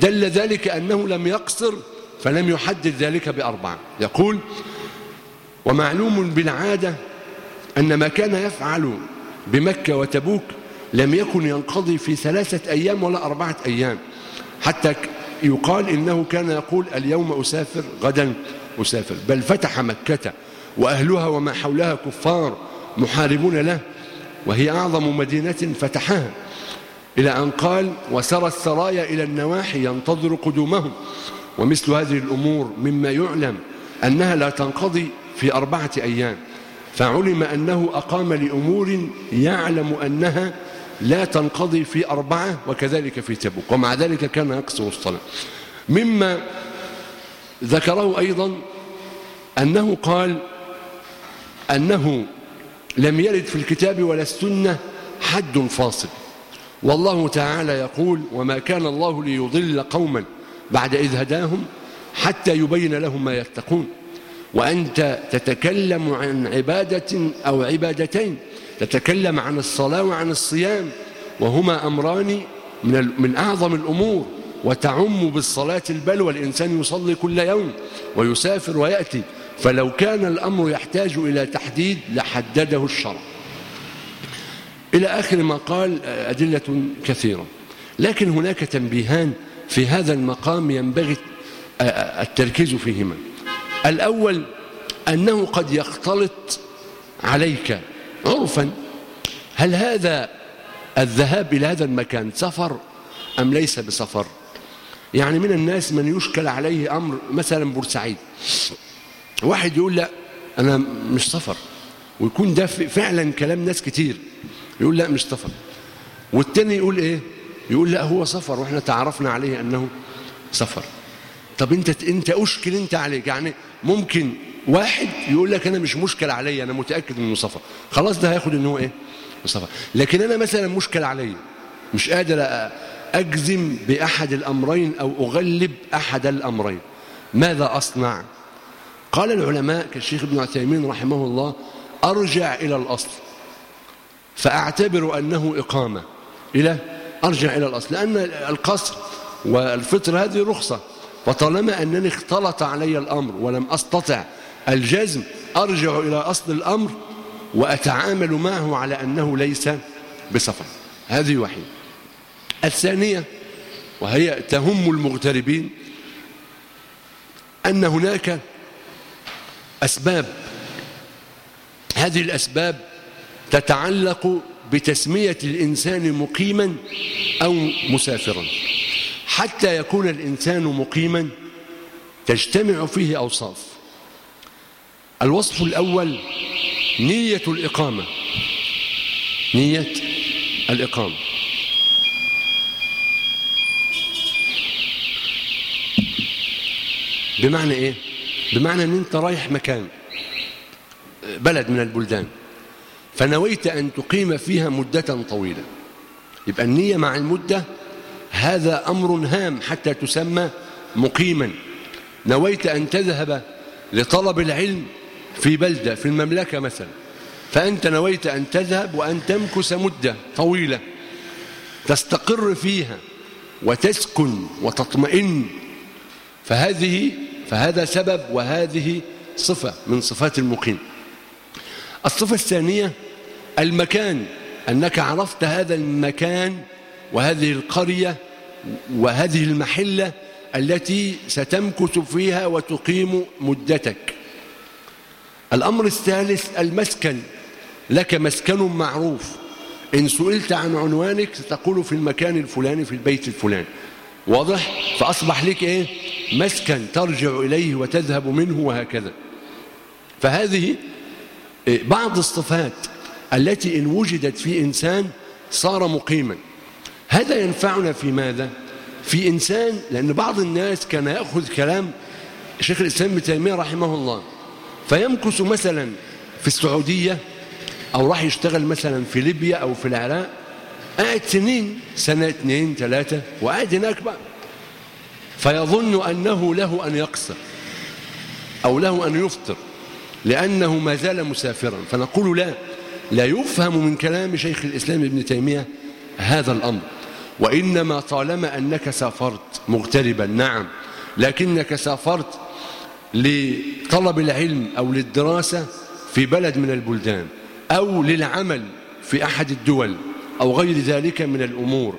دل ذلك أنه لم يقصر فلم يحدد ذلك بأربعة. يقول ومعلوم بالعادة أن ما كان يفعل بمكة وتبوك لم يكن ينقضي في ثلاثة أيام ولا أربعة أيام. حتى يقال إنه كان يقول اليوم أسافر غدا أسافر. بل فتح مكة وأهلها وما حولها كفار محاربون له وهي أعظم مدينة فتحها. إلى أن قال وسرى السرايا إلى النواحي ينتظر قدومهم. ومثل هذه الأمور مما يعلم أنها لا تنقضي في أربعة أيام فعلم أنه أقام لأمور يعلم أنها لا تنقضي في أربعة وكذلك في تبوك ومع ذلك كان يقصر الصلاة. مما ذكره أيضا أنه قال أنه لم يرد في الكتاب ولا السنة حد فاصل والله تعالى يقول وما كان الله ليضل قوما بعد إذ هداهم حتى يبين لهم ما يتقون. وأنت تتكلم عن عبادة أو عبادتين. تتكلم عن الصلاة وعن الصيام. وهما أمران من, من أعظم الأمور. وتعم بالصلاة البلوى الإنسان يصلي كل يوم ويسافر ويأتي. فلو كان الأمر يحتاج إلى تحديد لحدده الشرع. إلى آخر ما قال أدلة كثيرة. لكن هناك تنبيهان في هذا المقام ينبغي التركيز فيهما. الأول أنه قد يختلط عليك عرفا هل هذا الذهاب إلى هذا المكان سفر أم ليس بسفر؟ يعني من الناس من يشكل عليه أمر مثلا بورسعيد. واحد يقول لا أنا مش سفر. ويكون ده فعلا كلام ناس كتير. يقول لا مش سفر. والتاني يقول إيه؟ يقول لا هو سفر وإحنا تعرفنا عليه انه سفر. طب انت انت اشكل انت عليك؟ يعني ممكن واحد يقول لك أنا مش مشكل عليا أنا متأكد انه سفر. خلاص ده هياخد ان هو إيه؟ سفر. لكن أنا مثلا مشكل عليا مش قادر أجزم بأحد الأمرين أو أغلب أحد الأمرين. ماذا أصنع؟ قال العلماء كالشيخ ابن عثيمين رحمه الله أرجع إلى الأصل. فأعتبر أنه إقامة. إلى أرجع إلى الأصل لأن القصر والفطر هذه رخصة. وطالما أنني اختلط علي الأمر ولم أستطع الجزم أرجع إلى أصل الأمر وأتعامل معه على أنه ليس بسفر. هذه واحدة. الثانية وهي تهم المغتربين أن هناك أسباب. هذه الأسباب تتعلق بتسمية الإنسان مقيما أو مسافرا. حتى يكون الإنسان مقيما تجتمع فيه أوصاف. الوصف الأول نية الإقامة. نية الإقامة. بمعنى إيه؟ بمعنى أن أنت رايح مكان بلد من البلدان. فنويت أن تقيم فيها مدة طويلة. يبقى النية مع المدة هذا أمر هام حتى تسمى مقيما. نويت أن تذهب لطلب العلم في بلدة في المملكة مثلا. فأنت نويت أن تذهب وأن تمكث مدة طويلة. تستقر فيها وتسكن وتطمئن. فهذه فهذا سبب وهذه صفة من صفات المقيم. الصفة الثانية المكان أنك عرفت هذا المكان وهذه القرية وهذه المحلة التي ستمكث فيها وتقيم مدتك. الأمر الثالث المسكن. لك مسكن معروف. إن سئلت عن عنوانك ستقول في المكان الفلاني في البيت الفلاني. واضح؟ فأصبح لك إيه؟ مسكن ترجع إليه وتذهب منه وهكذا. فهذه بعض الصفات التي إن وجدت في إنسان صار مقيما. هذا ينفعنا في ماذا؟ في إنسان لأن بعض الناس كان يأخذ كلام شيخ الإسلام ابن تيمية رحمه الله فيمكث مثلا في السعودية أو راح يشتغل مثلا في ليبيا أو في العراق قاعد سنين سنة اثنين ثلاثة وقاعد هناك بقى. فيظن أنه له أن يقصر أو له أن يفطر لأنه ما زال مسافرا. فنقول لا لا يفهم من كلام شيخ الإسلام ابن تيمية هذا الأمر وإنما طالما أنك سافرت مغتربا نعم لكنك سافرت لطلب العلم أو للدراسة في بلد من البلدان أو للعمل في أحد الدول أو غير ذلك من الأمور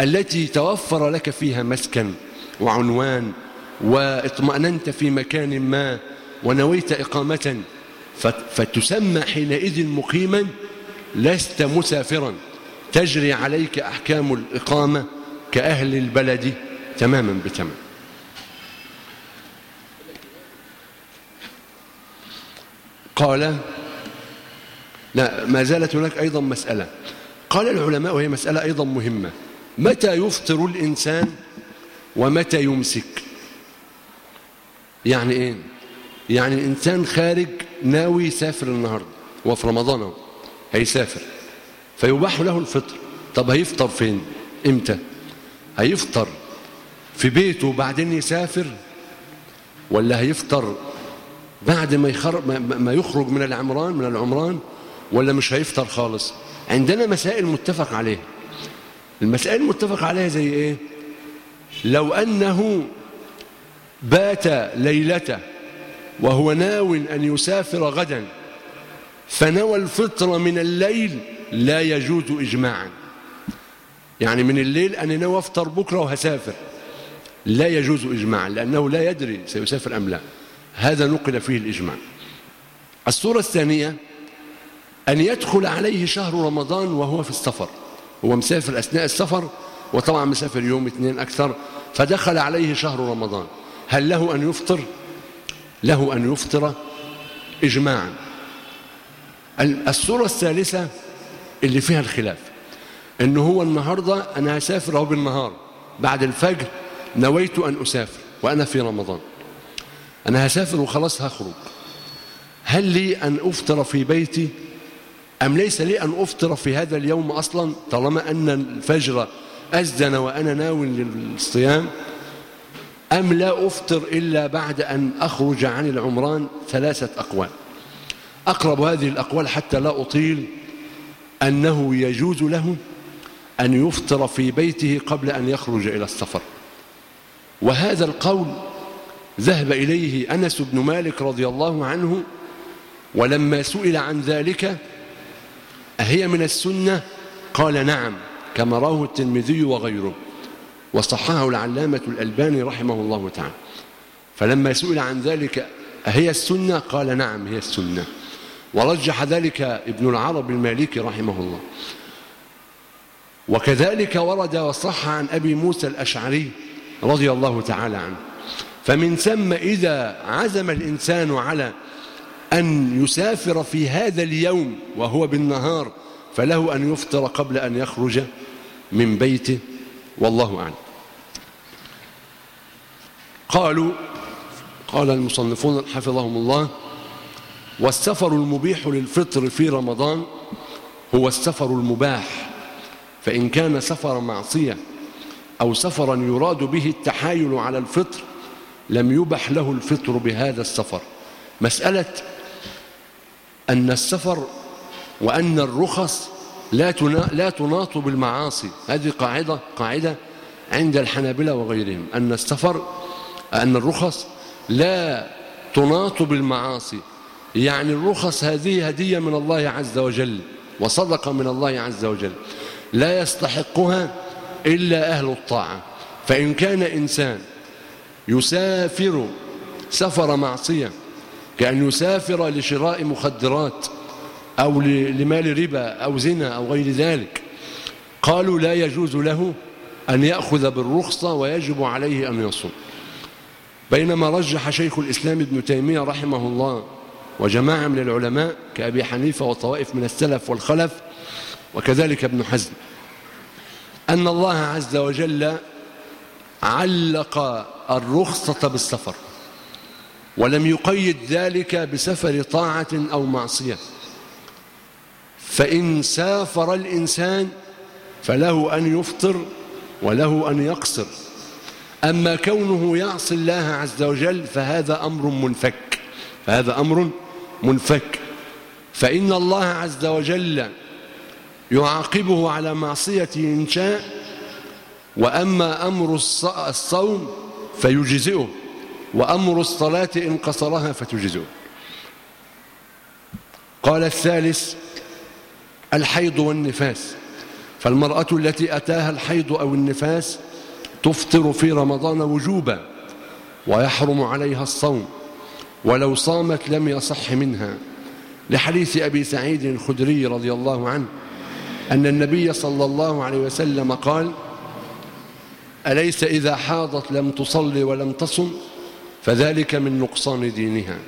التي توفر لك فيها مسكن وعنوان واطمأننت في مكان ما ونويت إقامة فتسمى حينئذ مقيما لست مسافرا. تجري عليك أحكام الإقامة كأهل البلد. تماما بتمام. قال لا ما زالت هناك أيضا مسألة. قال العلماء وهي مسألة أيضا مهمة. متى يفطر الإنسان ومتى يمسك؟ يعني إيه؟ يعني الإنسان خارج ناوي يسافر النهاردة وفي رمضان هيسافر. فيباح له الفطر. طب هيفطر فين؟ إمتى؟ هيفطر في بيته بعدين يسافر؟ ولا هيفطر بعد ما يخرج ما يخرج من العمران من العمران؟ ولا مش هيفطر خالص؟ عندنا مسائل متفق عليها. المسائل المتفق عليها زي إيه؟ لو أنه بات ليلته وهو ناو أن يسافر غدا. فنوى الفطر من الليل لا يجوز اجماعا. يعني من الليل أنا ناوي أفطر بكرة وهسافر. لا يجوز اجماعا لأنه لا يدري سيسافر أم لا. هذا نقل فيه الإجماع. الصورة الثانية أن يدخل عليه شهر رمضان وهو في السفر. هو مسافر أثناء السفر وطبعا مسافر يوم اثنين أكثر فدخل عليه شهر رمضان. هل له أن يفطر؟ له أن يفطر إجماعا. الصورة الثالثة اللي فيها الخلاف أنه هو النهاردة أنا هسافر أهو بالنهار بعد الفجر نويت أن أسافر وأنا في رمضان. أنا هسافر وخلاص هخرج. هل لي أن أفطر في بيتي؟ أم ليس لي أن أفطر في هذا اليوم أصلا؟ طالما أن الفجر أذن وأنا ناوي للصيام أم لا أفطر إلا بعد أن أخرج عن العمران ثلاثة أقوال. أقرب هذه الأقوال حتى لا أطيل أنه يجوز له أن يفطر في بيته قبل أن يخرج إلى السفر. وهذا القول ذهب إليه أنس بن مالك رضي الله عنه ولما سئل عن ذلك أهي من السنة؟ قال نعم كما رواه الترمذي وغيره. وصححه العلامة الألباني رحمه الله تعالى. فلما سئل عن ذلك أهي السنة؟ قال نعم هي السنة. ورجح ذلك ابن العرب المالكي رحمه الله. وكذلك ورد وصح عن أبي موسى الأشعري رضي الله تعالى عنه. فمن ثم إذا عزم الإنسان على أن يسافر في هذا اليوم وهو بالنهار فله أن يفطر قبل أن يخرج من بيته والله أعلم. قالوا قال المصنفون حفظهم الله والسفر المبيح للفطر في رمضان هو السفر المباح فإن كان سفر معصية أو سفرا يراد به التحايل على الفطر لم يبح له الفطر بهذا السفر. مسألة أن السفر وأن الرخص لا لا تناط بالمعاصي هذه قاعدة قاعدة عند الحنابلة وغيرهم أن السفر أن الرخص لا تناط بالمعاصي. يعني الرخص هذه هدية من الله عز وجل وصدقة من الله عز وجل. لا يستحقها إلا أهل الطاعة. فإن كان إنسان يسافر سفر معصية كأن يسافر لشراء مخدرات أو لمال ربا أو زنا أو غير ذلك قالوا لا يجوز له أن يأخذ بالرخصة ويجب عليه أن يصوم. بينما رجح شيخ الإسلام ابن تيمية رحمه الله وجماعة من العلماء كأبي حنيفة وطوائف من السلف والخلف وكذلك ابن حزم أن الله عز وجل علق الرخصة بالسفر ولم يقيد ذلك بسفر طاعة أو معصية. فإن سافر الإنسان فله أن يفطر وله أن يقصر. أما كونه يعصي الله عز وجل فهذا أمر منفك. فهذا أمر منفك. فإن الله عز وجل يعاقبه على معصيته إن شاء وأما أمر الصوم فيجزئه وأمر الصلاة إن قصرها فتجزئه. قال الثالث الحيض والنفاس. فالمرأة التي أتاها الحيض أو النفاس تفطر في رمضان وجوبا ويحرم عليها الصوم ولو صامت لم يصح منها. لحديث أبي سعيد الخدري رضي الله عنه أن النبي صلى الله عليه وسلم قال أليس إذا حاضت لم تصلي ولم تصم؟ فذلك من نقصان دينها.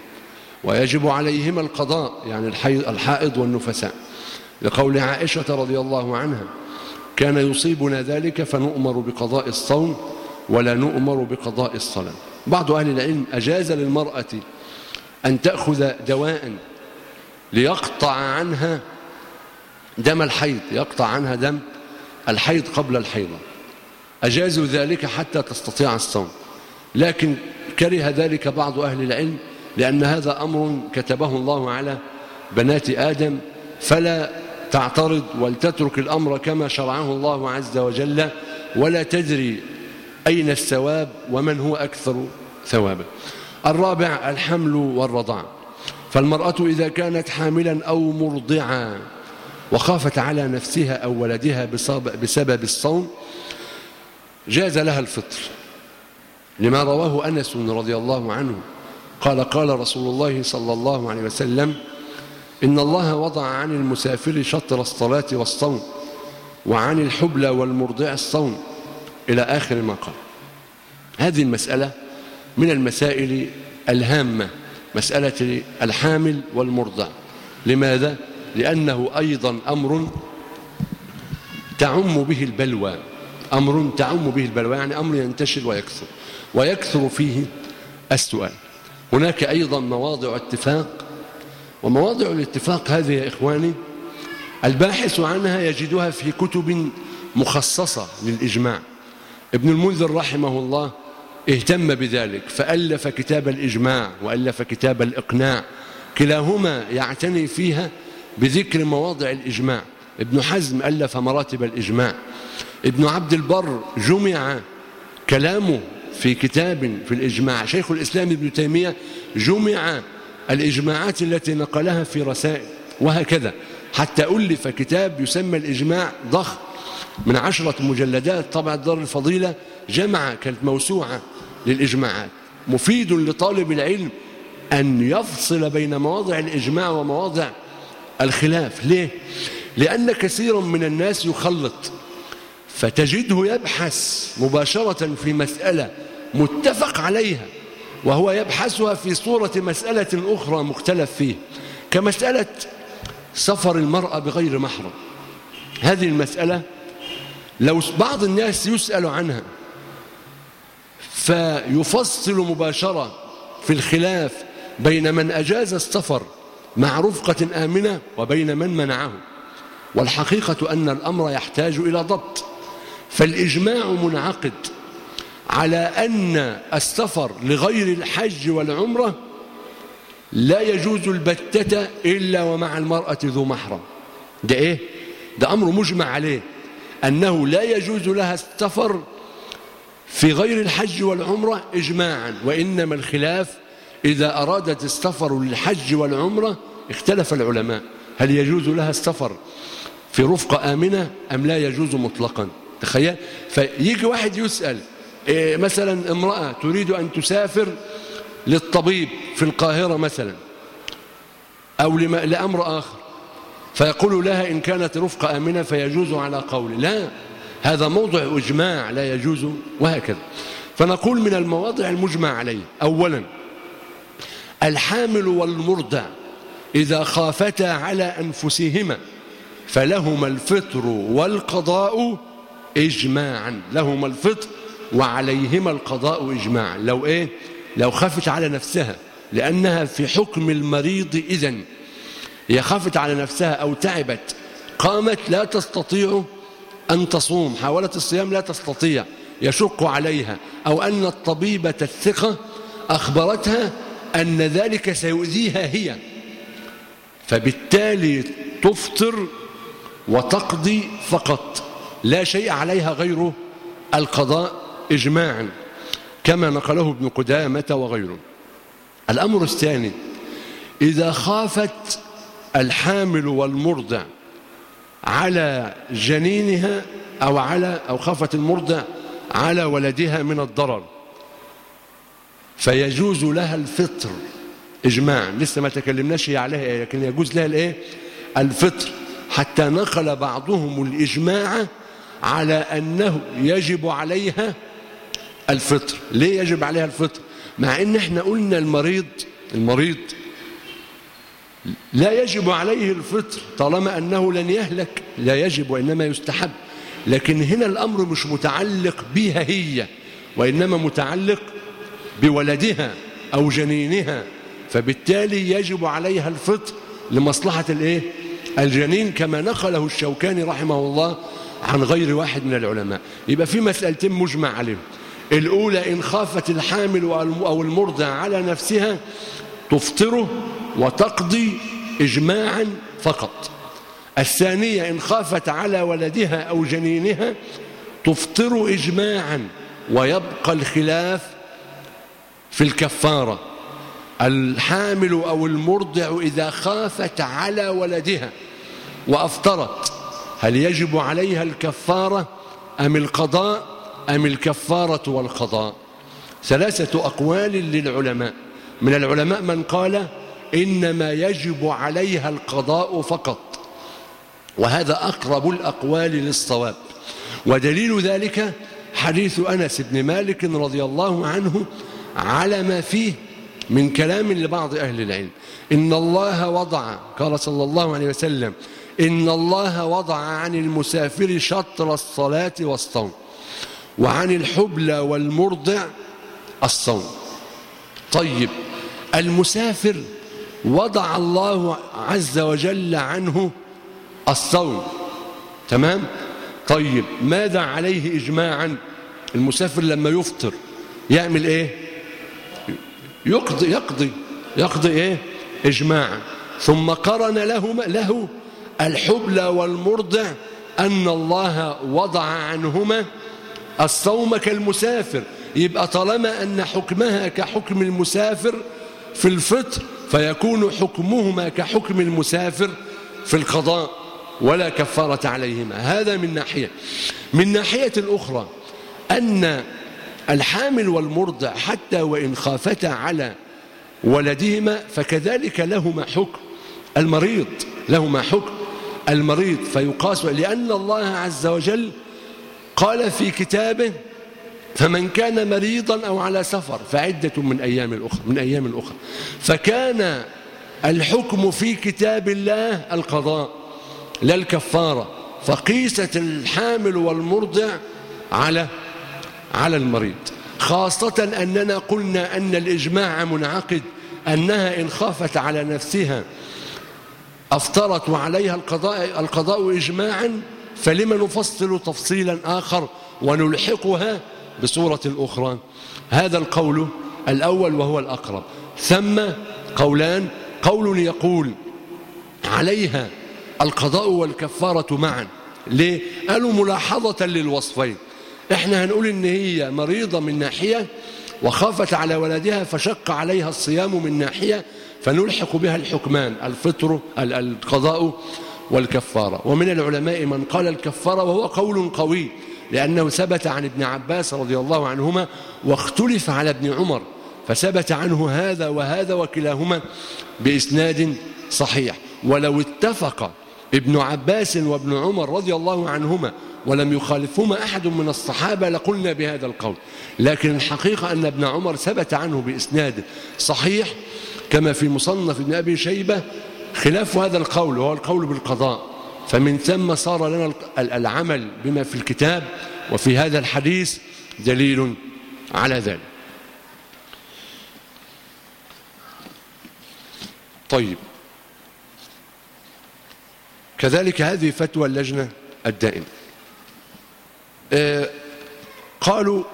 ويجب عليهما القضاء يعني الحائض والنفساء. لقول عائشة رضي الله عنها كان يصيبنا ذلك فنؤمر بقضاء الصوم ولا نؤمر بقضاء الصلاة. بعض أهل العلم أجاز للمرأة أن تأخذ دواء ليقطع عنها دم الحيض يقطع عنها دم الحيض قبل الحيضة. أجازوا ذلك حتى تستطيع الصوم. لكن كره ذلك بعض أهل العلم لأن هذا أمر كتبه الله على بنات آدم فلا تعترض ولتترك الأمر كما شرعه الله عز وجل ولا تدري أين الثواب ومن هو أكثر ثوابا الرابع الحمل والرضاع. فالمرأة إذا كانت حاملا أو مرضعا وخافت على نفسها أو ولدها بسبب الصوم جاز لها الفطر. لما رواه أنس رضي الله عنه قال قال رسول الله صلى الله عليه وسلم إن الله وضع عن المسافر شطر الصلاة والصوم وعن الحبلى والمرضع الصوم إلى آخر ما قال. هذه المسألة من المسائل الهامة مسألة الحامل والمرضع. لماذا؟ لأنه أيضا أمر تعم به البلوى أمر تعم به البلوى يعني أمر ينتشر ويكثر. ويكثر فيه السؤال. هناك أيضا مواضع اتفاق ومواضع الاتفاق هذه يا إخواني الباحث عنها يجدها في كتب مخصصة للإجماع. ابن المنذر رحمه الله اهتم بذلك فألف كتاب الإجماع وألف كتاب الإقناع. كلاهما يعتني فيها بذكر مواضع الإجماع. ابن حزم ألف مراتب الإجماع. ابن عبد البر جمع كلامه في كتاب في الإجماع. شيخ الإسلام ابن تيمية جمع الإجماعات التي نقلها في رسائل وهكذا. حتى ألف كتاب يسمى الإجماع ضخم من عشرة مجلدات طبعا دار الفضيلة جمع كانت موسوعة للإجماعات. مفيد لطالب العلم أن يفصل بين مواضع الإجماع ومواضع الخلاف. ليه؟ لأن كثيرا من الناس يخلط. فتجده يبحث مباشرة في مسألة متفق عليها. وهو يبحثها في صورة مسألة أخرى مختلف فيه كمسألة سفر المرأة بغير محرم. هذه المسألة لو بعض الناس يسأل عنها فيفصل مباشرة في الخلاف بين من أجاز السفر مع رفقة آمنة وبين من منعه. والحقيقة أن الأمر يحتاج إلى ضبط فالإجماع منعقد. على أن السفر لغير الحج والعمرة لا يجوز البتة إلا ومع المرأة ذو محرم. ده إيه؟ ده أمر مجمع عليه. أنه لا يجوز لها السفر في غير الحج والعمرة إجماعا وإنما الخلاف إذا أرادت السفر للحج والعمرة اختلف العلماء. هل يجوز لها السفر في رفقة آمنة أم لا يجوز مطلقا؟ تخيل. فيجي واحد يسأل مثلا امرأة تريد أن تسافر للطبيب في القاهرة مثلا أو لأمر آخر فيقول لها إن كانت رفقة آمنة فيجوز على قول. لا هذا موضع إجماع لا يجوز وهكذا. فنقول من المواضع المجمع عليه. أولا الحامل والمرضع إذا خافتا على أنفسهما فلهما الفطر والقضاء إجماعا. لهما الفطر وعليهما القضاء إجماعا. لو إيه؟ لو خافت على نفسها لأنها في حكم المريض إذن. هي خافت على نفسها أو تعبت قامت لا تستطيع أن تصوم حاولت الصيام لا تستطيع يشق عليها. أو أن الطبيبة الثقة أخبرتها أن ذلك سيؤذيها هي. فبالتالي تفطر وتقضي فقط. لا شيء عليها غير القضاء إجماعا كما نقله ابن قدامة وغيره. الأمر الثاني إذا خافت الحامل والمرضع على جنينها أو على أو خافت المرضع على ولدها من الضرر فيجوز لها الفطر. إجماعا لسه ما تكلمناش عليها لكن يجوز لها الإيه؟ الفطر. حتى نقل بعضهم الإجماع على أنه يجب عليها الفطر. ليه يجب عليها الفطر؟ مع إن إحنا قلنا المريض المريض لا يجب عليه الفطر طالما أنه لن يهلك لا يجب وإنما يستحب. لكن هنا الأمر مش متعلق بها هي وإنما متعلق بولدها أو جنينها. فبالتالي يجب عليها الفطر لمصلحة الإيه؟ الجنين كما نقله الشوكاني رحمه الله عن غير واحد من العلماء. يبقى في مسألتين مجمع عليهم. الأولى إن خافت الحامل أو المرضع على نفسها تفطره وتقضي إجماعا فقط. الثانية إن خافت على ولدها أو جنينها تفطر إجماعا ويبقى الخلاف في الكفارة. الحامل أو المرضع إذا خافت على ولدها وأفطرت هل يجب عليها الكفارة أم القضاء؟ أم الكفارة والقضاء؟ ثلاثة أقوال للعلماء. من العلماء من قال إنما يجب عليها القضاء فقط. وهذا أقرب الأقوال للصواب. ودليل ذلك حديث أنس بن مالك رضي الله عنه على ما فيه من كلام لبعض أهل العلم. إن الله وضع قال صلى الله عليه وسلم إن الله وضع عن المسافر شطر الصلاة والصوم. وعن الحبلى والمرضع الصوم. طيب المسافر وضع الله عز وجل عنه الصوم. تمام؟ طيب ماذا عليه إجماعا؟ المسافر لما يفطر يعمل إيه؟ يقضي يقضي يقضي إيه؟ إجماعا. ثم قرن له له الحبلى والمرضع أن الله وضع عنهما الصوم كالمسافر. يبقى طالما أن حكمها كحكم المسافر في الفطر فيكون حكمهما كحكم المسافر في القضاء ولا كفارة عليهما. هذا من ناحية. من ناحية أخرى أن الحامل والمرضع حتى وإن خافتا على ولدهما فكذلك لهما حكم. المريض لهما حكم. المريض فيقاس لأن الله عز وجل قال في كتابه فمن كان مريضا أو على سفر فعدة من أيام الأخرى من أيام الأخرى. فكان الحكم في كتاب الله القضاء لا الكفارة. فقيست الحامل والمرضع على على المريض. خاصة أننا قلنا أن الإجماع منعقد أنها إن خافت على نفسها أفطرت وعليها القضاء, القضاء إجماعا فلما نفصل تفصيلا آخر ونلحقها بصورة أخرى؟ هذا القول الأول وهو الأقرب. ثم قولان قول يقول عليها القضاء والكفارة معا. ليه؟ قالوا ملاحظة للوصفين. إحنا هنقول إن هي مريضة من ناحية وخافت على ولدها فشق عليها الصيام من ناحية فنلحق بها الحكمان الفطر القضاء. والكفارة. ومن العلماء من قال الكفارة وهو قول قوي لأنه ثبت عن ابن عباس رضي الله عنهما واختلف على ابن عمر فثبت عنه هذا وهذا وكلاهما بإسناد صحيح. ولو اتفق ابن عباس وابن عمر رضي الله عنهما ولم يخالفهما أحد من الصحابة لقلنا بهذا القول. لكن الحقيقة أن ابن عمر ثبت عنه بإسناد صحيح كما في مصنف ابن أبي شيبة خلاف هذا القول وهو القول بالقضاء. فمن ثم صار لنا العمل بما في الكتاب وفي هذا الحديث دليل على ذلك. طيب. كذلك هذه فتوى اللجنة الدائمة. آه قالوا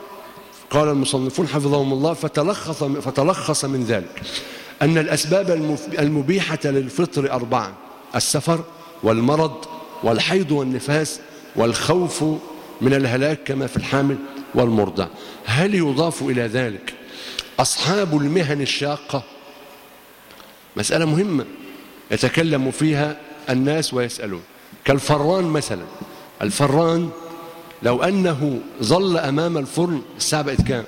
قال المصنفون حفظهم الله فتلخص, فتلخص من ذلك. أن الأسباب المبيحة للفطر أربعة السفر والمرض والحيض والنفاس والخوف من الهلاك كما في الحامل والمرضع هل يضاف إلى ذلك أصحاب المهن الشاقة؟ مسألة مهمة يتكلم فيها الناس ويسألون. كالفران مثلا. الفران لو أنه ظل أمام الفرن الساعة بقت كام؟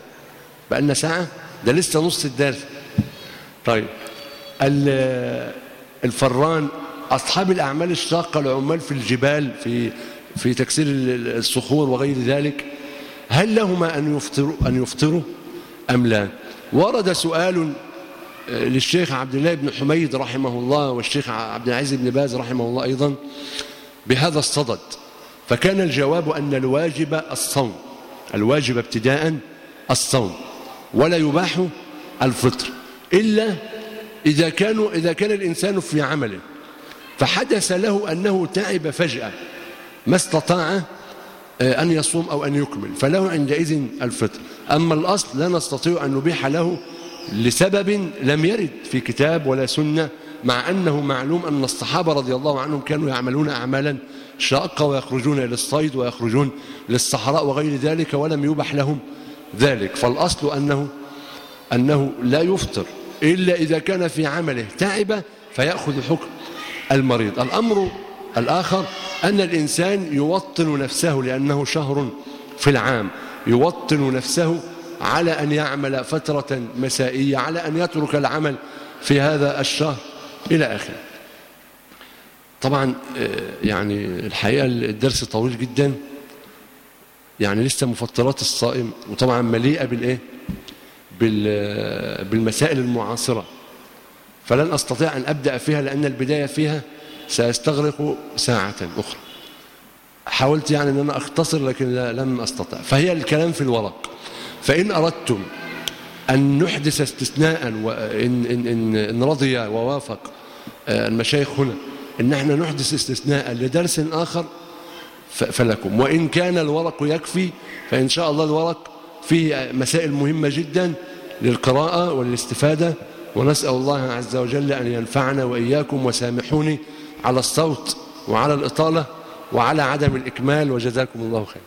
بقالنا ساعة؟ ده لسه نص الدرس. طيب. الفران أصحاب الأعمال الشاقة العمال في الجبال في في تكسير الصخور وغير ذلك هل لهما أن يفطروا أن يفطروا أم لا؟ ورد سؤال للشيخ عبد الله بن حميد رحمه الله والشيخ عبد العزيز بن باز رحمه الله أيضا بهذا الصدد. فكان الجواب أن الواجب الصوم الواجب ابتداء الصوم ولا يباح الفطر. إلا إذا, كانوا إذا كان الإنسان في عمله فحدث له أنه تعب فجأة ما استطاع أن يصوم أو أن يكمل فله عندئذ الفطر. أما الأصل لا نستطيع أن نبيح له لسبب لم يرد في كتاب ولا سنة مع أنه معلوم أن الصحابة رضي الله عنهم كانوا يعملون أعمالا شاقة ويخرجون إلى الصيد ويخرجون للصحراء وغير ذلك ولم يبح لهم ذلك. فالأصل أنه أنه لا يفطر. إلا إذا كان في عمله تعب فيأخذ حكم المريض. الأمر الآخر أن الإنسان يوطن نفسه لأنه شهر في العام يوطن نفسه على أن يعمل فترة مسائية على أن يترك العمل في هذا الشهر إلى آخره. طبعا يعني الحقيقة الدرس طويل جدا. يعني لسه مفطرات الصائم وطبعا مليئة بالإيه؟ بالمسائل المعاصرة. فلن أستطيع أن أبدأ فيها لأن البداية فيها سيستغرق ساعة أخرى. حاولت يعني أن أنا أختصر لكن لم أستطع. فهي الكلام في الورق. فإن أردتم أن نحدث استثناء وإن إن إن إن رضي ووافق المشايخ هنا إن إحنا نحدث استثناء لدرس آخر فلكم. وإن كان الورق يكفي فإن شاء الله الورق فيه مسائل مهمة جدا للقراءة والاستفادة ونسأل الله عز وجل أن ينفعنا وإياكم وسامحوني على الصوت وعلى الإطالة وعلى عدم الإكمال وجزاكم الله خير